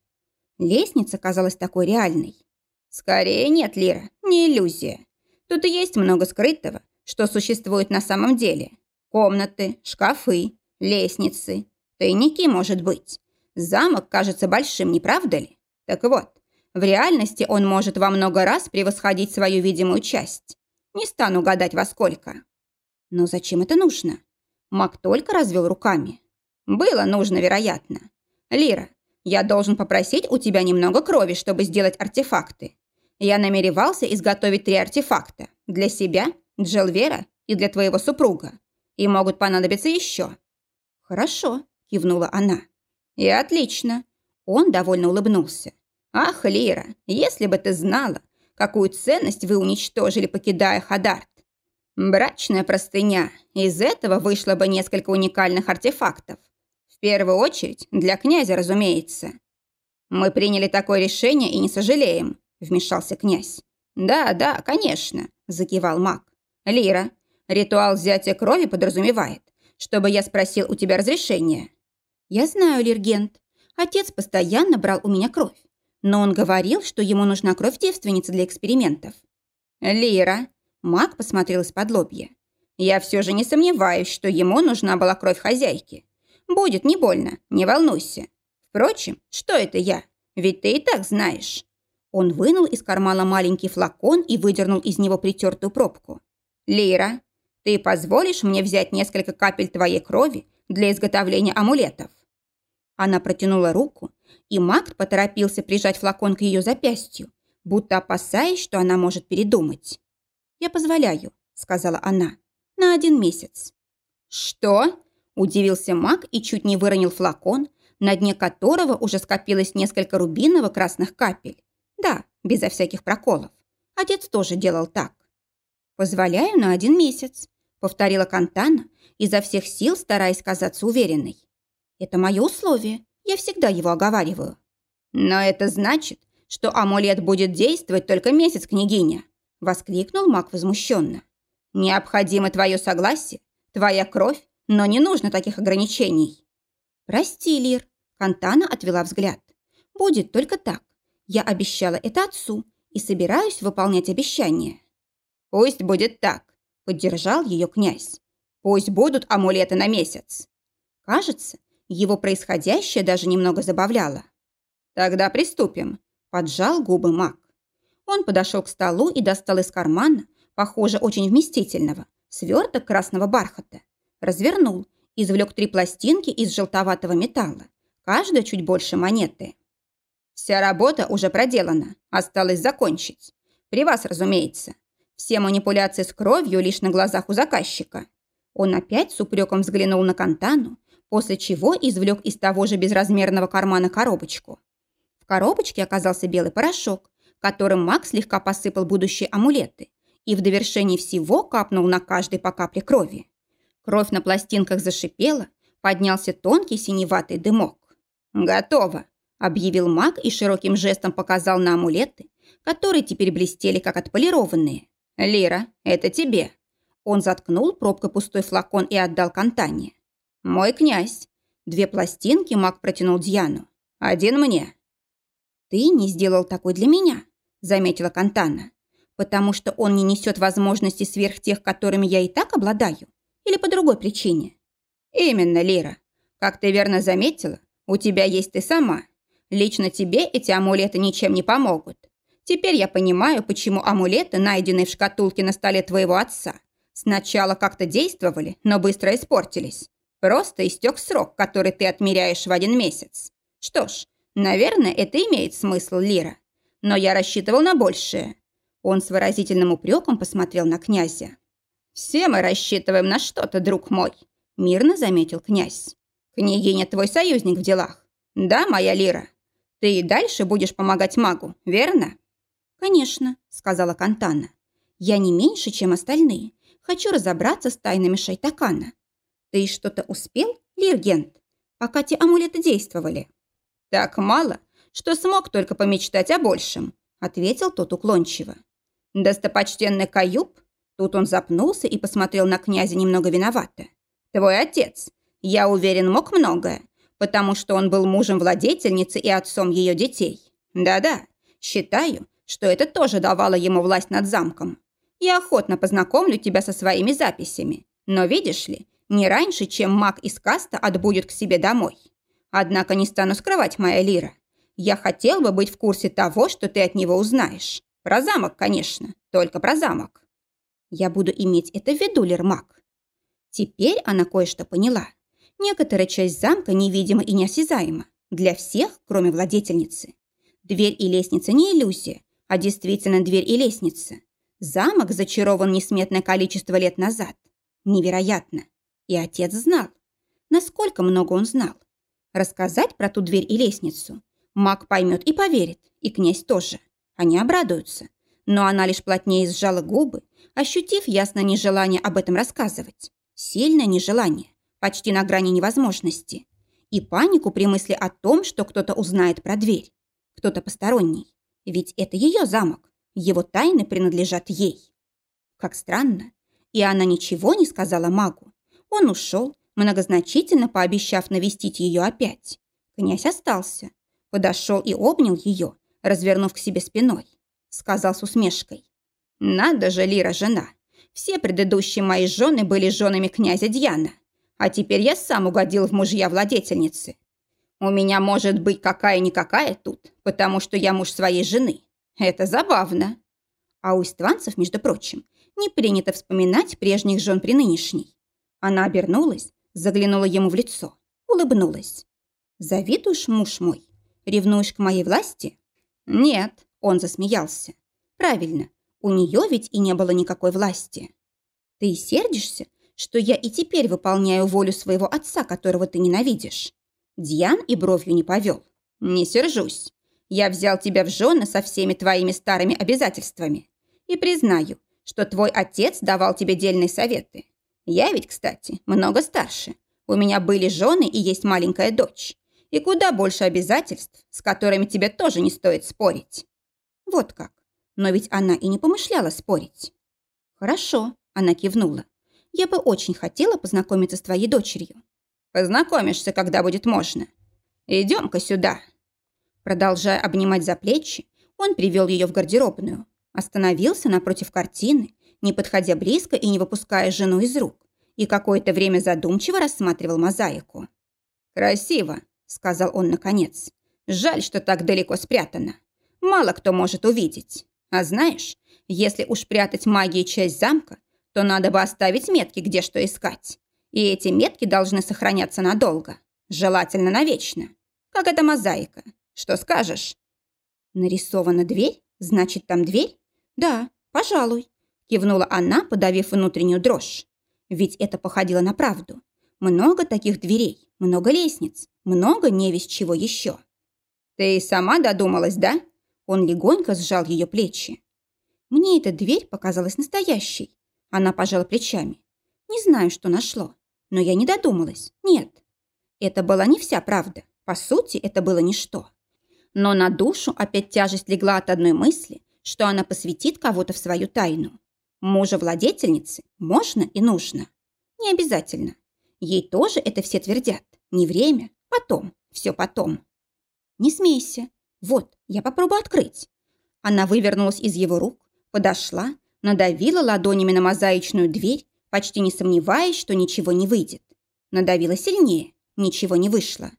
Лестница казалась такой реальной. Скорее нет, Лира, не иллюзия. Тут и есть много скрытого, что существует на самом деле. Комнаты, шкафы, лестницы, тайники, может быть. Замок кажется большим, не правда ли? Так вот, в реальности он может во много раз превосходить свою видимую часть. Не стану гадать во сколько. Но зачем это нужно? Мак только развел руками. Было нужно, вероятно. Лира, я должен попросить у тебя немного крови, чтобы сделать артефакты. Я намеревался изготовить три артефакта. Для себя, Джелвера и для твоего супруга. И могут понадобиться еще. Хорошо, кивнула она. И отлично. Он довольно улыбнулся. Ах, Лира, если бы ты знала, какую ценность вы уничтожили, покидая Хадарт. Брачная простыня. Из этого вышло бы несколько уникальных артефактов. В первую очередь, для князя, разумеется. Мы приняли такое решение и не сожалеем, вмешался князь. Да, да, конечно, закивал маг. Лира, ритуал взятия крови подразумевает, чтобы я спросил у тебя разрешения. Я знаю, Лиргент. Отец постоянно брал у меня кровь, но он говорил, что ему нужна кровь девственницы для экспериментов. Лира, Маг посмотрел из-под лобья. «Я все же не сомневаюсь, что ему нужна была кровь хозяйки. Будет не больно, не волнуйся. Впрочем, что это я? Ведь ты и так знаешь». Он вынул из кармана маленький флакон и выдернул из него притертую пробку. «Лира, ты позволишь мне взять несколько капель твоей крови для изготовления амулетов?» Она протянула руку, и маг поторопился прижать флакон к ее запястью, будто опасаясь, что она может передумать. «Я позволяю», — сказала она, — «на один месяц». «Что?» – удивился маг и чуть не выронил флакон, на дне которого уже скопилось несколько рубиново-красных капель. Да, безо всяких проколов. Отец тоже делал так. «Позволяю на один месяц», — повторила Кантана, изо всех сил стараясь казаться уверенной. «Это мое условие, я всегда его оговариваю». «Но это значит, что амулет будет действовать только месяц, княгиня», – воскликнул маг возмущенно. «Необходимо твое согласие, твоя кровь, но не нужно таких ограничений». «Прости, Лир», – Кантана отвела взгляд. «Будет только так. Я обещала это отцу и собираюсь выполнять обещание». «Пусть будет так», – поддержал ее князь. «Пусть будут амулеты на месяц». Кажется, его происходящее даже немного забавляло. «Тогда приступим», – поджал губы маг. Он подошел к столу и достал из кармана, похоже, очень вместительного, сверток красного бархата. Развернул, извлек три пластинки из желтоватого металла, каждая чуть больше монеты. Вся работа уже проделана, осталось закончить. При вас, разумеется. Все манипуляции с кровью лишь на глазах у заказчика. Он опять с упреком взглянул на Кантану, после чего извлек из того же безразмерного кармана коробочку. В коробочке оказался белый порошок, которым маг слегка посыпал будущие амулеты и в довершении всего капнул на каждой по капле крови. Кровь на пластинках зашипела, поднялся тонкий синеватый дымок. «Готово!» – объявил маг и широким жестом показал на амулеты, которые теперь блестели, как отполированные. «Лира, это тебе!» Он заткнул пробкой пустой флакон и отдал Кантане. «Мой князь!» Две пластинки маг протянул Дьяну. «Один мне!» «Ты не сделал такой для меня», – заметила Кантана. «Потому что он не несет возможностей сверх тех, которыми я и так обладаю? Или по другой причине?» «Именно, Лира. Как ты верно заметила, у тебя есть ты сама. Лично тебе эти амулеты ничем не помогут. Теперь я понимаю, почему амулеты, найденные в шкатулке на столе твоего отца, сначала как-то действовали, но быстро испортились. Просто истек срок, который ты отмеряешь в один месяц. Что ж, Наверное, это имеет смысл, Лира. Но я рассчитывал на большее. Он с выразительным упреком посмотрел на князя. «Все мы рассчитываем на что-то, друг мой», – мирно заметил князь. «Княгиня твой союзник в делах. Да, моя Лира. Ты и дальше будешь помогать магу, верно?» «Конечно», — сказала Кантана. «Я не меньше, чем остальные. Хочу разобраться с тайнами Шайтакана. Ты что-то успел, Лиргент, пока те амулеты действовали?» «Так мало, что смог только помечтать о большем», — ответил тот уклончиво. «Достопочтенный Каюб?» Тут он запнулся и посмотрел на князя немного виновато. «Твой отец, я уверен, мог многое, потому что он был мужем владетельницы и отцом ее детей. Да-да, считаю, что это тоже давало ему власть над замком. Я охотно познакомлю тебя со своими записями, но видишь ли, не раньше, чем маг из каста отбудет к себе домой. Однако не стану скрывать, моя Лира. Я хотел бы быть в курсе того, что ты от него узнаешь. Про замок, конечно, только про замок. Я буду иметь это в виду, Лермак. Теперь она кое-что поняла. Некоторая часть замка невидима и неосязаема. Для всех, кроме владетельницы. Дверь и лестница не иллюзия, а действительно дверь и лестница. Замок зачарован несметное количество лет назад. Невероятно. И отец знал. Насколько много он знал. Рассказать про ту дверь и лестницу. Маг поймет и поверит, и князь тоже. Они обрадуются. Но она лишь плотнее сжала губы, ощутив ясно нежелание об этом рассказывать. Сильное нежелание почти на грани невозможности, и панику при мысли о том, что кто-то узнает про дверь, кто-то посторонний. Ведь это ее замок, его тайны принадлежат ей. Как странно. И она ничего не сказала магу. Он ушел, многозначительно пообещав навестить ее опять. Князь остался. Подошел и обнял ее, развернув к себе спиной. Сказал с усмешкой. «Надо же, Лира, жена. Все предыдущие мои жены были женами князя Дьяна. А теперь я сам угодил в мужья владетельницы. У меня может быть какая-никакая тут, потому что я муж своей жены. Это забавно. А у истванцев, между прочим, не принято вспоминать прежних жен при нынешней. Она обернулась, заглянула ему в лицо, улыбнулась. «Завидуешь, муж мой? Ревнуешь к моей власти?» «Нет», — он засмеялся. «Правильно, у нее ведь и не было никакой власти. Ты сердишься, что я и теперь выполняю волю своего отца, которого ты ненавидишь. Дьян и бровью не повел. Не сержусь. Я взял тебя в жены со всеми твоими старыми обязательствами. И признаю, что твой отец давал тебе дельные советы. Я ведь, кстати, много старше. У меня были жены и есть маленькая дочь. И куда больше обязательств, с которыми тебе тоже не стоит спорить. Вот как. Но ведь она и не помышляла спорить. Хорошо, она кивнула. Я бы очень хотела познакомиться с твоей дочерью. Познакомишься, когда будет можно. Идем-ка сюда. Продолжая обнимать за плечи, он привел ее в гардеробную. Остановился напротив картины, не подходя близко и не выпуская жену из рук, и какое-то время задумчиво рассматривал мозаику. «Красиво», — сказал он наконец. «Жаль, что так далеко спрятано. Мало кто может увидеть. А знаешь, если уж прятать магией часть замка, то надо бы оставить метки, где что искать. И эти метки должны сохраняться надолго, желательно навечно. Как эта мозаика. Что скажешь? Нарисована дверь? Значит, там дверь? Да, пожалуй. Кивнула она, подавив внутреннюю дрожь. Ведь это походило на правду. Много таких дверей, много лестниц, много не весь чего еще. Ты сама додумалась, да? Он легонько сжал ее плечи. Мне эта дверь показалась настоящей. Она пожала плечами. Не знаю, что нашло, но я не додумалась. Нет. Это была не вся правда. По сути, это было ничто. Но на душу опять тяжесть легла от одной мысли, что она посвятит кого-то в свою тайну. Мужа владетельницы можно и нужно. Не обязательно. Ей тоже это все твердят. Не время, потом, все потом. Не смейся. Вот, я попробую открыть. Она вывернулась из его рук, подошла, надавила ладонями на мозаичную дверь, почти не сомневаясь, что ничего не выйдет. Надавила сильнее, ничего не вышло.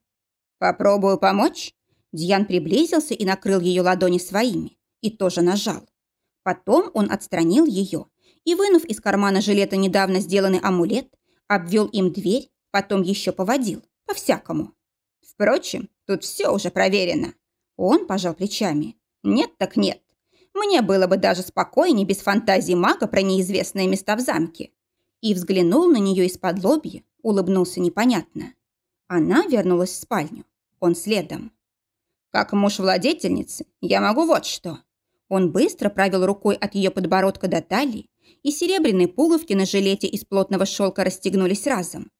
«Попробую помочь?» Дьян приблизился и накрыл ее ладони своими, и тоже нажал. Потом он отстранил ее и, вынув из кармана жилета недавно сделанный амулет, обвел им дверь, потом еще поводил, по-всякому. Впрочем, тут все уже проверено. Он пожал плечами. Нет так нет. Мне было бы даже спокойнее без фантазии мага про неизвестные места в замке. И взглянул на нее из-под лобья, улыбнулся непонятно. Она вернулась в спальню. Он следом. Как муж владетельницы, я могу вот что». Он быстро провел рукой от ее подбородка до талии, и серебряные пуговки на жилете из плотного шелка расстегнулись разом.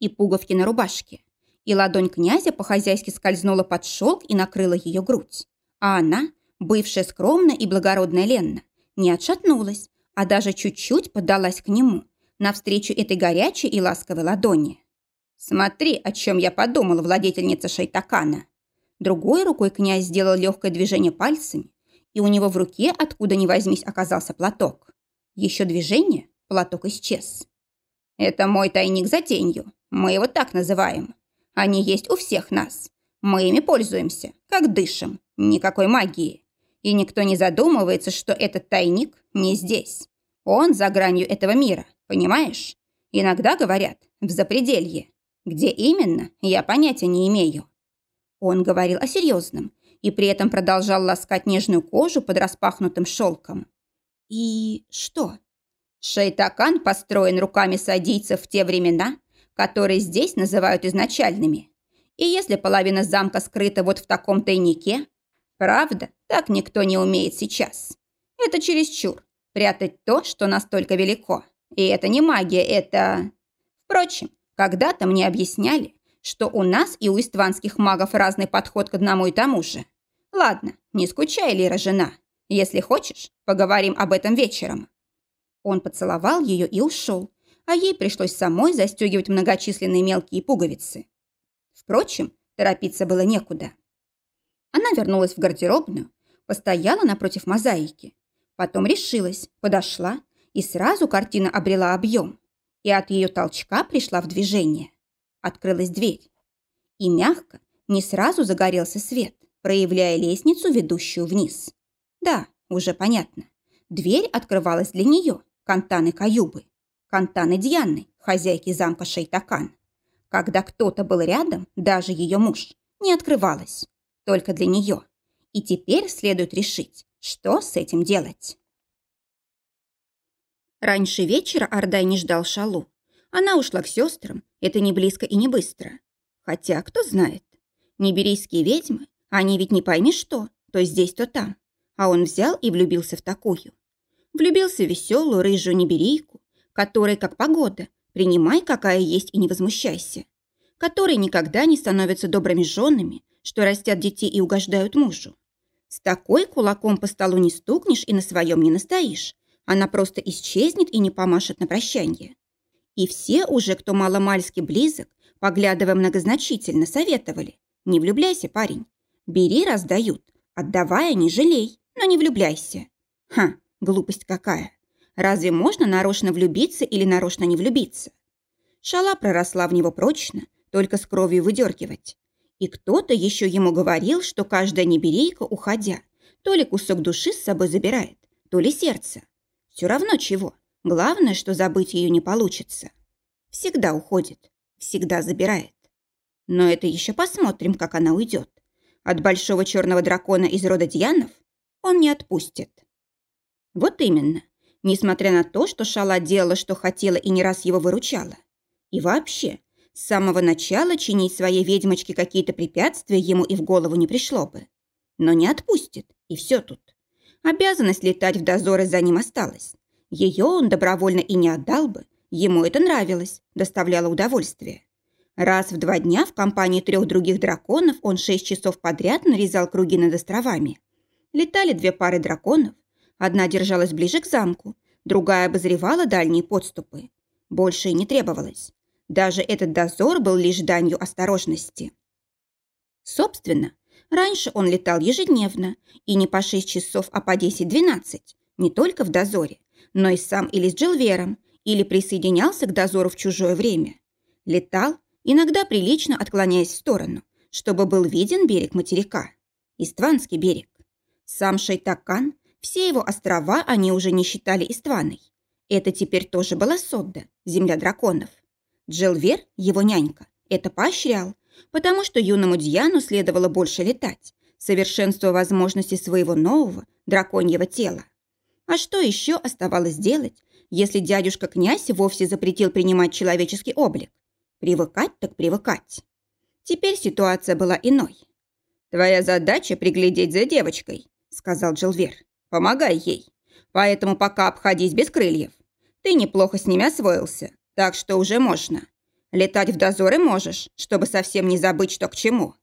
И пуговки на рубашке. И ладонь князя по-хозяйски скользнула под шелк и накрыла ее грудь. А она, бывшая скромная и благородная Ленна, не отшатнулась, а даже чуть-чуть поддалась к нему, навстречу этой горячей и ласковой ладони. «Смотри, о чем я подумала, владетельница Шайтакана!» Другой рукой князь сделал легкое движение пальцами, и у него в руке, откуда ни возьмись, оказался платок. Еще движение, платок исчез. «Это мой тайник за тенью. Мы его так называем. Они есть у всех нас. Мы ими пользуемся, как дышим. Никакой магии. И никто не задумывается, что этот тайник не здесь. Он за гранью этого мира, понимаешь? Иногда говорят «в запределье». Где именно, я понятия не имею. Он говорил о серьезном и при этом продолжал ласкать нежную кожу под распахнутым шелком. И что? Шейтакан построен руками садийцев в те времена, которые здесь называют изначальными. И если половина замка скрыта вот в таком тайнике, правда, так никто не умеет сейчас. Это чересчур. Прятать то, что настолько велико. И это не магия, это... Впрочем, когда-то мне объясняли, что у нас и у истванских магов разный подход к одному и тому же. Ладно, не скучай, Лира, жена. Если хочешь, поговорим об этом вечером. Он поцеловал ее и ушел, а ей пришлось самой застегивать многочисленные мелкие пуговицы. Впрочем, торопиться было некуда. Она вернулась в гардеробную, постояла напротив мозаики, потом решилась, подошла, и сразу картина обрела объем, и от ее толчка пришла в движение. Открылась дверь. И мягко, не сразу загорелся свет проявляя лестницу, ведущую вниз. Да, уже понятно. Дверь открывалась для нее, Кантаны Каюбы. Кантаны Дьяны, хозяйки замка Шейтакан. Когда кто-то был рядом, даже ее муж, не открывалась. Только для нее. И теперь следует решить, что с этим делать. Раньше вечера Ордай не ждал Шалу. Она ушла к сестрам, это не близко и не быстро. Хотя, кто знает, неберийские ведьмы они ведь не пойми что, то здесь, то там. А он взял и влюбился в такую. Влюбился в веселую рыжую неберийку, которая, как погода, принимай, какая есть, и не возмущайся. Которые никогда не становятся добрыми женами, что растят детей и угождают мужу. С такой кулаком по столу не стукнешь и на своем не настоишь. Она просто исчезнет и не помашет на прощание. И все уже, кто маломальски близок, поглядывая многозначительно, советовали. Не влюбляйся, парень. Бери, раздают. Отдавая, не жалей, но не влюбляйся. Ха, глупость какая. Разве можно нарочно влюбиться или нарочно не влюбиться? Шала проросла в него прочно, только с кровью выдергивать. И кто-то еще ему говорил, что каждая неберейка, уходя, то ли кусок души с собой забирает, то ли сердце. Все равно чего. Главное, что забыть ее не получится. Всегда уходит, всегда забирает. Но это еще посмотрим, как она уйдет. От большого черного дракона из рода Дьянов он не отпустит. Вот именно. Несмотря на то, что Шала делала, что хотела и не раз его выручала. И вообще, с самого начала чинить своей ведьмочке какие-то препятствия ему и в голову не пришло бы. Но не отпустит, и все тут. Обязанность летать в дозоры за ним осталась. Ее он добровольно и не отдал бы. Ему это нравилось, доставляло удовольствие. Раз в два дня в компании трех других драконов он шесть часов подряд нарезал круги над островами. Летали две пары драконов. Одна держалась ближе к замку, другая обозревала дальние подступы. Больше и не требовалось. Даже этот дозор был лишь данью осторожности. Собственно, раньше он летал ежедневно, и не по 6 часов, а по 10-12, не только в дозоре, но и сам или с Джилвером, или присоединялся к дозору в чужое время. Летал иногда прилично отклоняясь в сторону, чтобы был виден берег материка. Истванский берег. Сам Шайтакан, все его острова они уже не считали Истваной. Это теперь тоже была Содда, земля драконов. Джилвер, его нянька, это поощрял, потому что юному Дьяну следовало больше летать, совершенствуя возможности своего нового драконьего тела. А что еще оставалось делать, если дядюшка-князь вовсе запретил принимать человеческий облик? Привыкать так привыкать. Теперь ситуация была иной. «Твоя задача приглядеть за девочкой», — сказал Джилвер. «Помогай ей. Поэтому пока обходись без крыльев. Ты неплохо с ними освоился, так что уже можно. Летать в дозоры можешь, чтобы совсем не забыть, что к чему».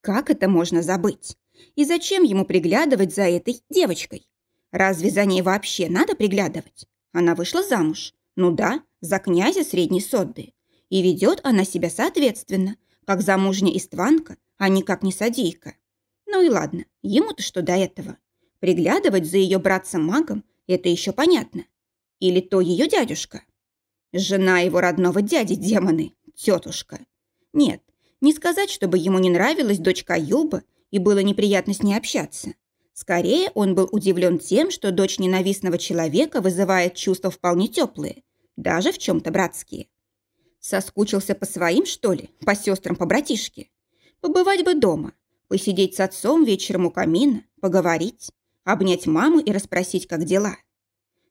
Как это можно забыть? И зачем ему приглядывать за этой девочкой? Разве за ней вообще надо приглядывать? Она вышла замуж. Ну да, за князя средней содды. И ведет она себя соответственно, как замужняя истванка, а не садийка. Ну и ладно, ему-то что до этого? Приглядывать за ее братцем-магом – это еще понятно. Или то ее дядюшка? Жена его родного дяди, демоны, тетушка. Нет, не сказать, чтобы ему не нравилась дочка Юба и было неприятно с ней общаться. Скорее, он был удивлен тем, что дочь ненавистного человека вызывает чувства вполне теплые, даже в чем-то братские. Соскучился по своим, что ли, по сестрам, по братишке? Побывать бы дома, посидеть с отцом вечером у камина, поговорить, обнять маму и расспросить, как дела.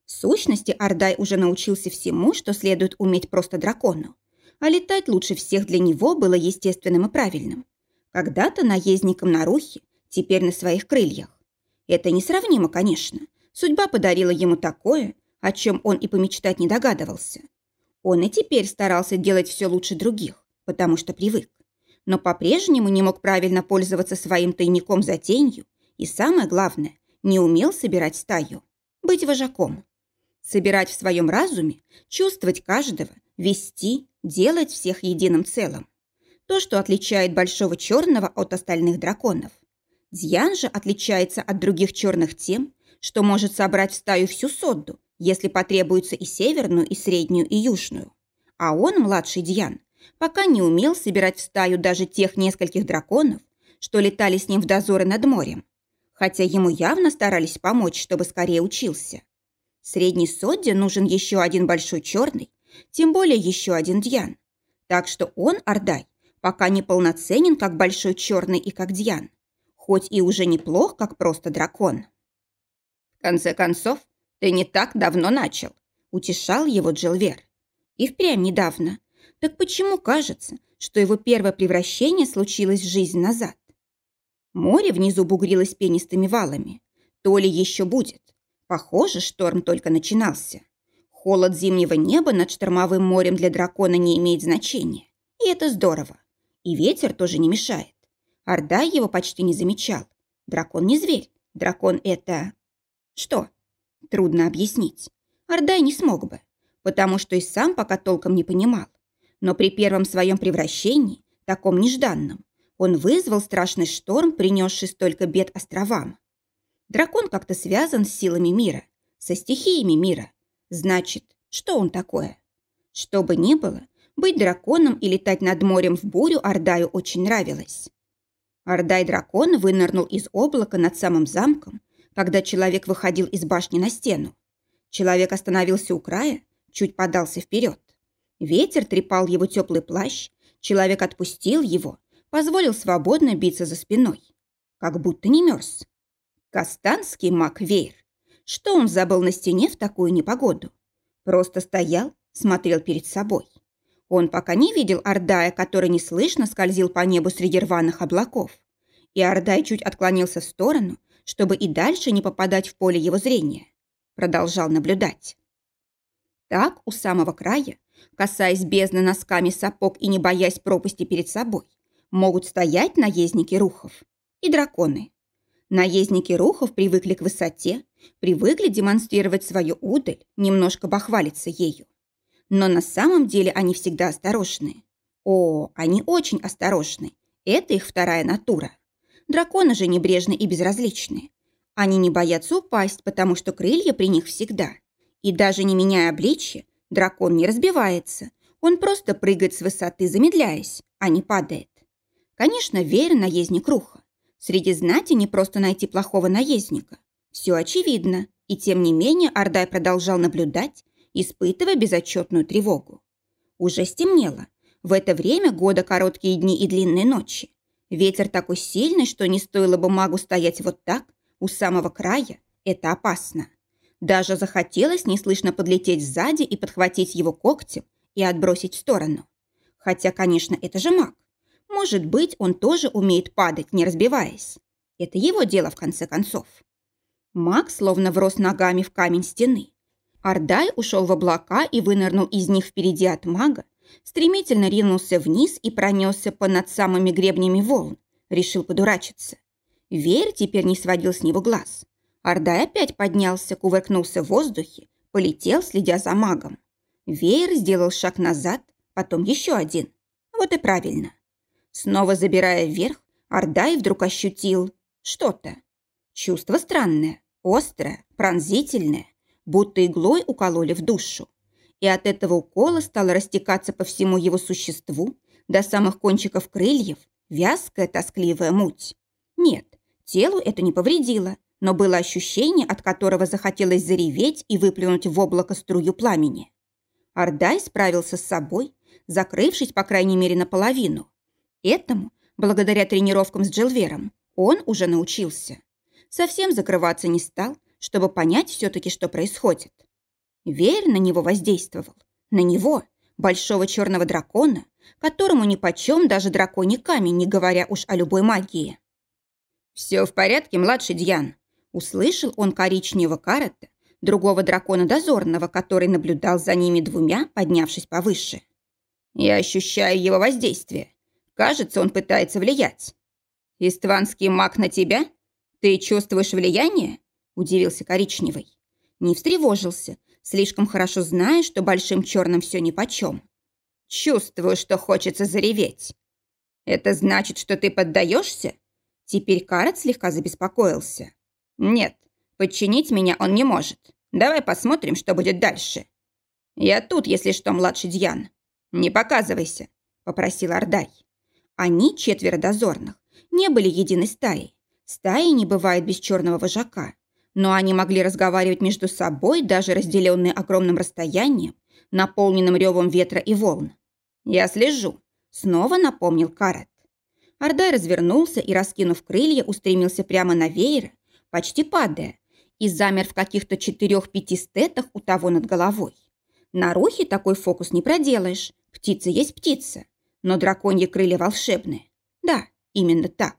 В сущности, Ардай уже научился всему, что следует уметь просто дракону. А летать лучше всех для него было естественным и правильным. Когда-то наездником на рухе, теперь на своих крыльях. Это несравнимо, конечно. Судьба подарила ему такое, о чем он и помечтать не догадывался. Он и теперь старался делать все лучше других, потому что привык. Но по-прежнему не мог правильно пользоваться своим тайником за тенью и, самое главное, не умел собирать стаю, быть вожаком. Собирать в своем разуме, чувствовать каждого, вести, делать всех единым целым. То, что отличает большого черного от остальных драконов. Дьян же отличается от других черных тем, что может собрать в стаю всю содду, если потребуется и северную, и среднюю, и южную. А он, младший Дьян, пока не умел собирать в стаю даже тех нескольких драконов, что летали с ним в дозоры над морем, хотя ему явно старались помочь, чтобы скорее учился. Средней Содде нужен еще один большой черный, тем более еще один Дьян. Так что он, Ордай, пока не полноценен, как большой черный и как Дьян хоть и уже неплох, как просто дракон. В конце концов, ты не так давно начал, утешал его Джилвер. И впрямь недавно. Так почему кажется, что его первое превращение случилось жизнь назад? Море внизу бугрилось пенистыми валами. То ли еще будет. Похоже, шторм только начинался. Холод зимнего неба над штормовым морем для дракона не имеет значения. И это здорово. И ветер тоже не мешает. Ордай его почти не замечал. Дракон не зверь. Дракон — это... Что? Трудно объяснить. Ордай не смог бы, потому что и сам пока толком не понимал. Но при первом своем превращении, таком нежданном, он вызвал страшный шторм, принесший столько бед островам. Дракон как-то связан с силами мира, со стихиями мира. Значит, что он такое? Что бы ни было, быть драконом и летать над морем в бурю Ордаю очень нравилось. Ордай-дракон вынырнул из облака над самым замком, когда человек выходил из башни на стену. Человек остановился у края, чуть подался вперед. Ветер трепал его теплый плащ, человек отпустил его, позволил свободно биться за спиной. Как будто не мерз. Кастанский маг Вейр. Что он забыл на стене в такую непогоду? Просто стоял, смотрел перед собой. Он пока не видел Ордая, который неслышно скользил по небу среди рваных облаков. И Ордай чуть отклонился в сторону, чтобы и дальше не попадать в поле его зрения. Продолжал наблюдать. Так, у самого края, касаясь бездны носками сапог и не боясь пропасти перед собой, могут стоять наездники рухов и драконы. Наездники рухов привыкли к высоте, привыкли демонстрировать свою удаль, немножко бахвалиться ею. Но на самом деле они всегда осторожны. О, они очень осторожны. Это их вторая натура. Драконы же небрежны и безразличны. Они не боятся упасть, потому что крылья при них всегда. И даже не меняя обличье, дракон не разбивается. Он просто прыгает с высоты, замедляясь, а не падает. Конечно, Вейр – наездник Руха. Среди знати не просто найти плохого наездника. Все очевидно, и тем не менее Ардай продолжал наблюдать, испытывая безотчетную тревогу. Уже стемнело. В это время года короткие дни и длинные ночи. Ветер такой сильный, что не стоило бы магу стоять вот так, у самого края. Это опасно. Даже захотелось неслышно подлететь сзади и подхватить его когтем и отбросить в сторону. Хотя, конечно, это же маг. Может быть, он тоже умеет падать, не разбиваясь. Это его дело, в конце концов. Маг словно врос ногами в камень стены. Ардай ушел в облака и вынырнул из них впереди от мага, стремительно ринулся вниз и пронесся по над самыми гребнями волн. Решил подурачиться. Верь теперь не сводил с него глаз. Ардай опять поднялся, кувыркнулся в воздухе, полетел, следя за магом. Веер сделал шаг назад, потом еще один. Вот и правильно. Снова забирая вверх, Ардай вдруг ощутил что-то. Чувство странное, острое, пронзительное, будто иглой укололи в душу. И от этого укола стало растекаться по всему его существу, до самых кончиков крыльев, вязкая тоскливая муть. Нет, телу это не повредило, но было ощущение, от которого захотелось зареветь и выплюнуть в облако струю пламени. Ардай справился с собой, закрывшись, по крайней мере, наполовину. Этому, благодаря тренировкам с Джилвером, он уже научился. Совсем закрываться не стал, чтобы понять все-таки, что происходит. Веер на него воздействовал. На него, большого черного дракона, которому нипочем даже драконий камень, не говоря уж о любой магии. «Все в порядке, младший Дьян», Услышал он коричневого карата, другого дракона дозорного, который наблюдал за ними двумя, поднявшись повыше. «Я ощущаю его воздействие. Кажется, он пытается влиять». «Истванский маг на тебя? Ты чувствуешь влияние?» – удивился коричневый. Не встревожился, слишком хорошо зная, что большим черным все нипочем. «Чувствую, что хочется зареветь». «Это значит, что ты поддаешься?» Теперь Карат слегка забеспокоился. «Нет, подчинить меня он не может. Давай посмотрим, что будет дальше». «Я тут, если что, младший Дьян». «Не показывайся», — попросил Ордай. Они, четверо дозорных, не были единой стаей. Стаи не бывает без черного вожака. Но они могли разговаривать между собой, даже разделенные огромным расстоянием, наполненным ревом ветра и волн. «Я слежу», — снова напомнил Карат. Ордай развернулся и, раскинув крылья, устремился прямо на веера, почти падая, и замер в каких-то четырех-пяти стетах у того над головой. На рухе такой фокус не проделаешь. Птица есть птица. Но драконьи крылья волшебные. Да, именно так.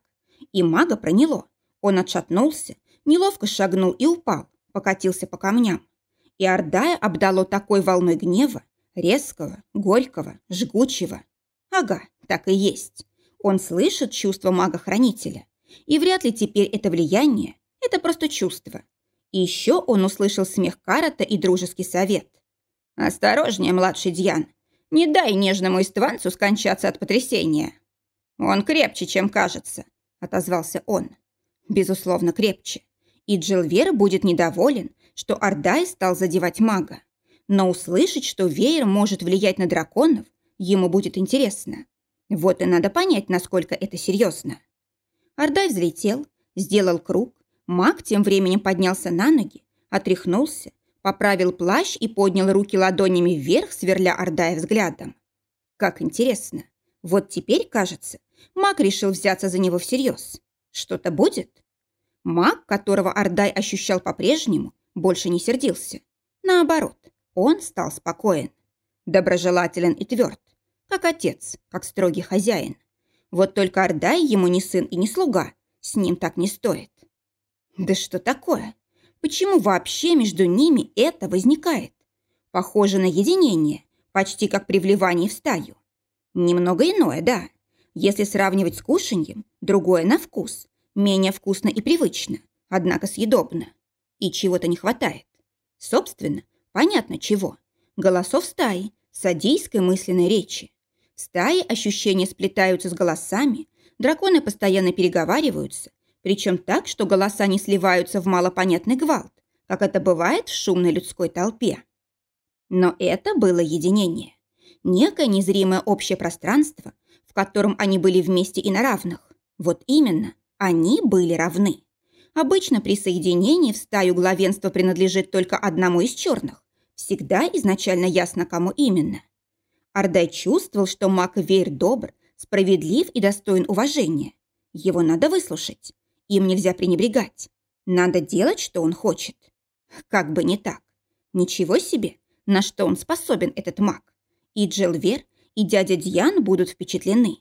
И мага проняло. Он отшатнулся, неловко шагнул и упал, покатился по камням. И Ордая обдало такой волной гнева, резкого, горького, жгучего. Ага, так и есть. Он слышит чувство мага-хранителя. И вряд ли теперь это влияние это просто чувство. И еще он услышал смех Карата и дружеский совет. «Осторожнее, младший Дьян. Не дай нежному истванцу скончаться от потрясения». «Он крепче, чем кажется», — отозвался он. «Безусловно, крепче. И Джилвер будет недоволен, что Ордай стал задевать мага. Но услышать, что веер может влиять на драконов, ему будет интересно. Вот и надо понять, насколько это серьезно». Ордай взлетел, сделал круг, Маг тем временем поднялся на ноги, отряхнулся, поправил плащ и поднял руки ладонями вверх, сверля Ордая взглядом. Как интересно. Вот теперь, кажется, маг решил взяться за него всерьез. Что-то будет? Маг, которого Ордай ощущал по-прежнему, больше не сердился. Наоборот, он стал спокоен, доброжелателен и тверд, как отец, как строгий хозяин. Вот только Ордай ему не сын и не слуга, с ним так не стоит. Да что такое? Почему вообще между ними это возникает? Похоже на единение, почти как при вливании в стаю. Немного иное, да. Если сравнивать с кушаньем, другое на вкус. Менее вкусно и привычно, однако съедобно. И чего-то не хватает. Собственно, понятно чего. Голосов стаи, садийской мысленной речи. В стае ощущения сплетаются с голосами, драконы постоянно переговариваются, причем так, что голоса не сливаются в малопонятный гвалт, как это бывает в шумной людской толпе. Но это было единение. Некое незримое общее пространство, в котором они были вместе и на равных. Вот именно, они были равны. Обычно при соединении в стаю главенство принадлежит только одному из черных. Всегда изначально ясно, кому именно. Ардай чувствовал, что маг Вейр добр, справедлив и достоин уважения. Его надо выслушать. Им нельзя пренебрегать. Надо делать, что он хочет. Как бы не так. Ничего себе, на что он способен, этот маг. И Джилвер, и дядя Дьян будут впечатлены.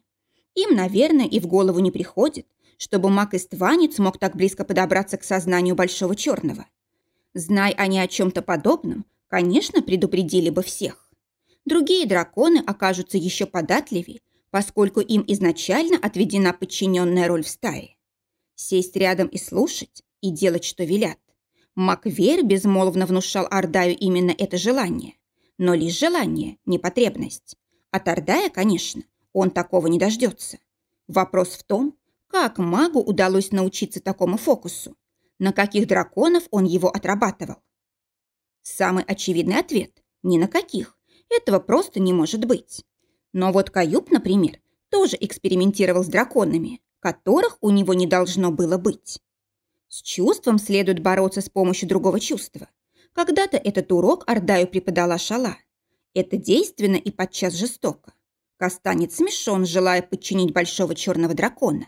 Им, наверное, и в голову не приходит, чтобы маг-истванец мог так близко подобраться к сознанию Большого Черного. Знай они о чем-то подобном, конечно, предупредили бы всех. Другие драконы окажутся еще податливее, поскольку им изначально отведена подчиненная роль в стае. Сесть рядом и слушать, и делать, что велят. Маквер безмолвно внушал Ардаю именно это желание. Но лишь желание, не потребность. От Ардая, конечно, он такого не дождется. Вопрос в том, как магу удалось научиться такому фокусу, на каких драконов он его отрабатывал. Самый очевидный ответ – ни на каких. Этого просто не может быть. Но вот Каюб, например, тоже экспериментировал с драконами, которых у него не должно было быть. С чувством следует бороться с помощью другого чувства. Когда-то этот урок Ардаю преподала Шала. Это действенно и подчас жестоко. Кастанец смешон, желая подчинить большого черного дракона.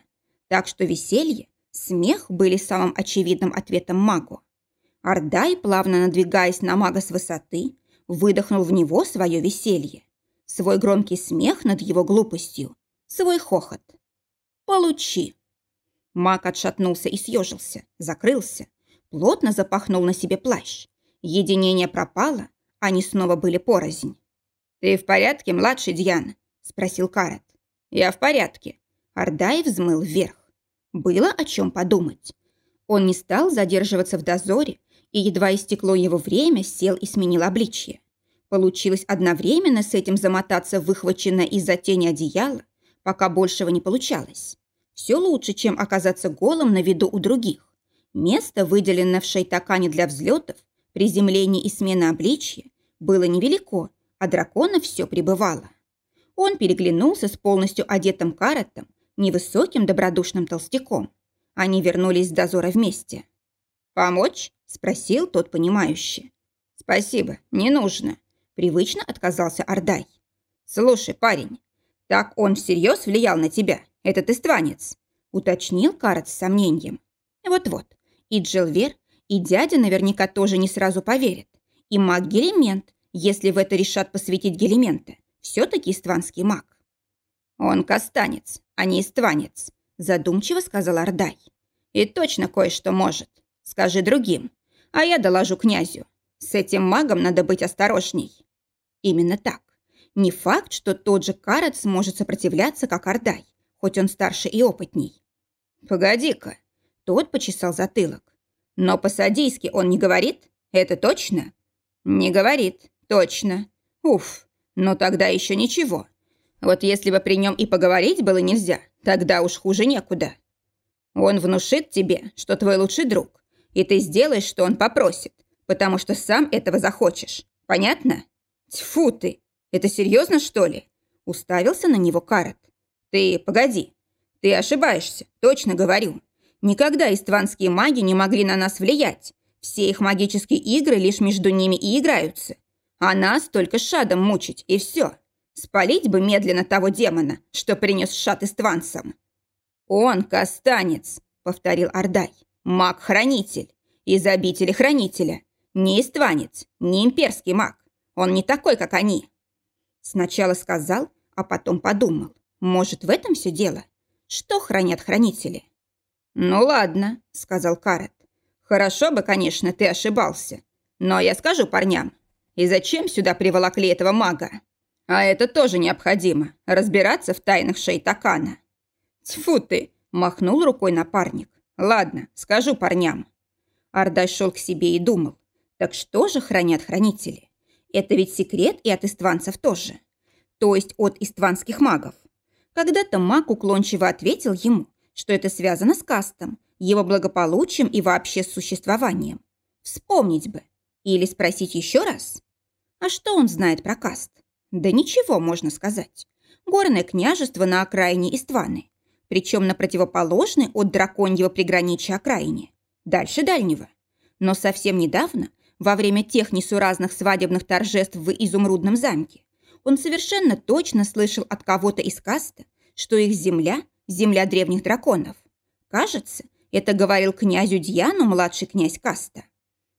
Так что веселье, смех были самым очевидным ответом магу. Ардай, плавно надвигаясь на мага с высоты, выдохнул в него свое веселье. Свой громкий смех над его глупостью. Свой хохот. «Получи!» Маг отшатнулся и съежился, закрылся, плотно запахнул на себе плащ. Единение пропало, они снова были порознь. «Ты в порядке, младший Дьян?» – спросил Карет. «Я в порядке». Ардай взмыл вверх. Было о чем подумать. Он не стал задерживаться в дозоре, и едва истекло его время, сел и сменил обличье. Получилось одновременно с этим замотаться выхваченное из-за тени одеяло, пока большего не получалось. Все лучше, чем оказаться голым на виду у других. Место, выделенное в шейтакане для взлетов, приземления и смены обличья, было невелико, а дракона все пребывало. Он переглянулся с полностью одетым каратом, невысоким добродушным толстяком. Они вернулись с дозора вместе. «Помочь?» – спросил тот понимающе. «Спасибо, не нужно», – привычно отказался Ордай. «Слушай, парень, так он всерьез влиял на тебя, этот истванец?» – уточнил Карат с сомнением. «Вот-вот, и Джилвер, и дядя наверняка тоже не сразу поверят. И маг Гелемент, если в это решат посвятить Гелемента, все-таки истванский маг». «Он кастанец, а не истванец», – задумчиво сказал Ордай. «И точно кое-что может. Скажи другим, а я доложу князю. С этим магом надо быть осторожней». Именно так. Не факт, что тот же Карат сможет сопротивляться, как Ордай, хоть он старше и опытней. «Погоди-ка», – тот почесал затылок. «Но по-садийски он не говорит? Это точно?» «Не говорит, точно. Уф, ну тогда еще ничего. Вот если бы при нем и поговорить было нельзя, тогда уж хуже некуда. Он внушит тебе, что твой лучший друг, и ты сделаешь, что он попросит, потому что сам этого захочешь. Понятно? Тьфу ты! Это серьезно, что ли? Уставился на него Карат. Ты погоди. Ты ошибаешься, точно говорю. Никогда истванские маги не могли на нас влиять. Все их магические игры лишь между ними и играются. А нас только шадом мучить, и все. Спалить бы медленно того демона, что принес шат истванцам. «Он кастанец», — повторил Ордай. «Маг-хранитель. Из обители хранителя. Не истванец, не имперский маг. Он не такой, как они». Сначала сказал, а потом подумал. Может, в этом все дело? Что хранят хранители? «Ну ладно», — сказал Карет. «Хорошо бы, конечно, ты ошибался. Но я скажу парням. И зачем сюда приволокли этого мага?» А это тоже необходимо, разбираться в тайнах Шейтакана. Тьфу ты, махнул рукой напарник. Ладно, скажу парням. Ардай шел к себе и думал. Так что же хранят хранители? Это ведь секрет и от истванцев тоже. То есть от истванских магов. Когда-то маг уклончиво ответил ему, что это связано с кастом, его благополучием и вообще с существованием. Вспомнить бы. Или спросить еще раз. А что он знает про каст? Да ничего можно сказать. Горное княжество на окраине Истваны. Причем на противоположной от драконьего приграничья окраине. Дальше дальнего. Но совсем недавно, во время тех несуразных свадебных торжеств в Изумрудном замке, он совершенно точно слышал от кого-то из каста, что их земля – земля древних драконов. Кажется, это говорил князю Дьяну младший князь каста.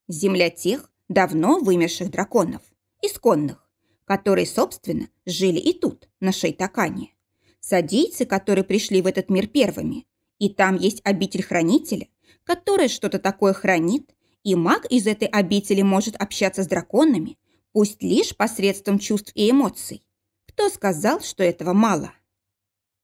Земля тех давно вымерших драконов, исконных, которые, собственно, жили и тут, на Шейтакане. Садийцы, которые пришли в этот мир первыми. И там есть обитель хранителя, которая что-то такое хранит, и маг из этой обители может общаться с драконами, пусть лишь посредством чувств и эмоций. Кто сказал, что этого мало?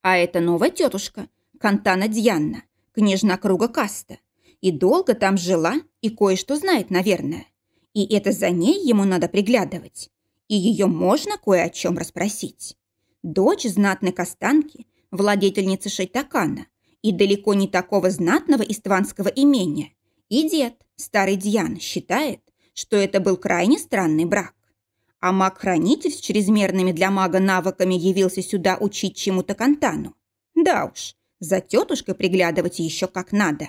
А это новая тетушка, Кантана Дьянна, княжна круга Каста. И долго там жила, и кое-что знает, наверное. И это за ней ему надо приглядывать. И ее можно кое о чем расспросить. Дочь знатной Кастанки, владетельницы Шайтакана, и далеко не такого знатного истванского имения. И дед, старый Дьян, считает, что это был крайне странный брак. А маг-хранитель с чрезмерными для мага навыками явился сюда учить чему-то Кантану. Да уж, за тетушкой приглядывать еще как надо.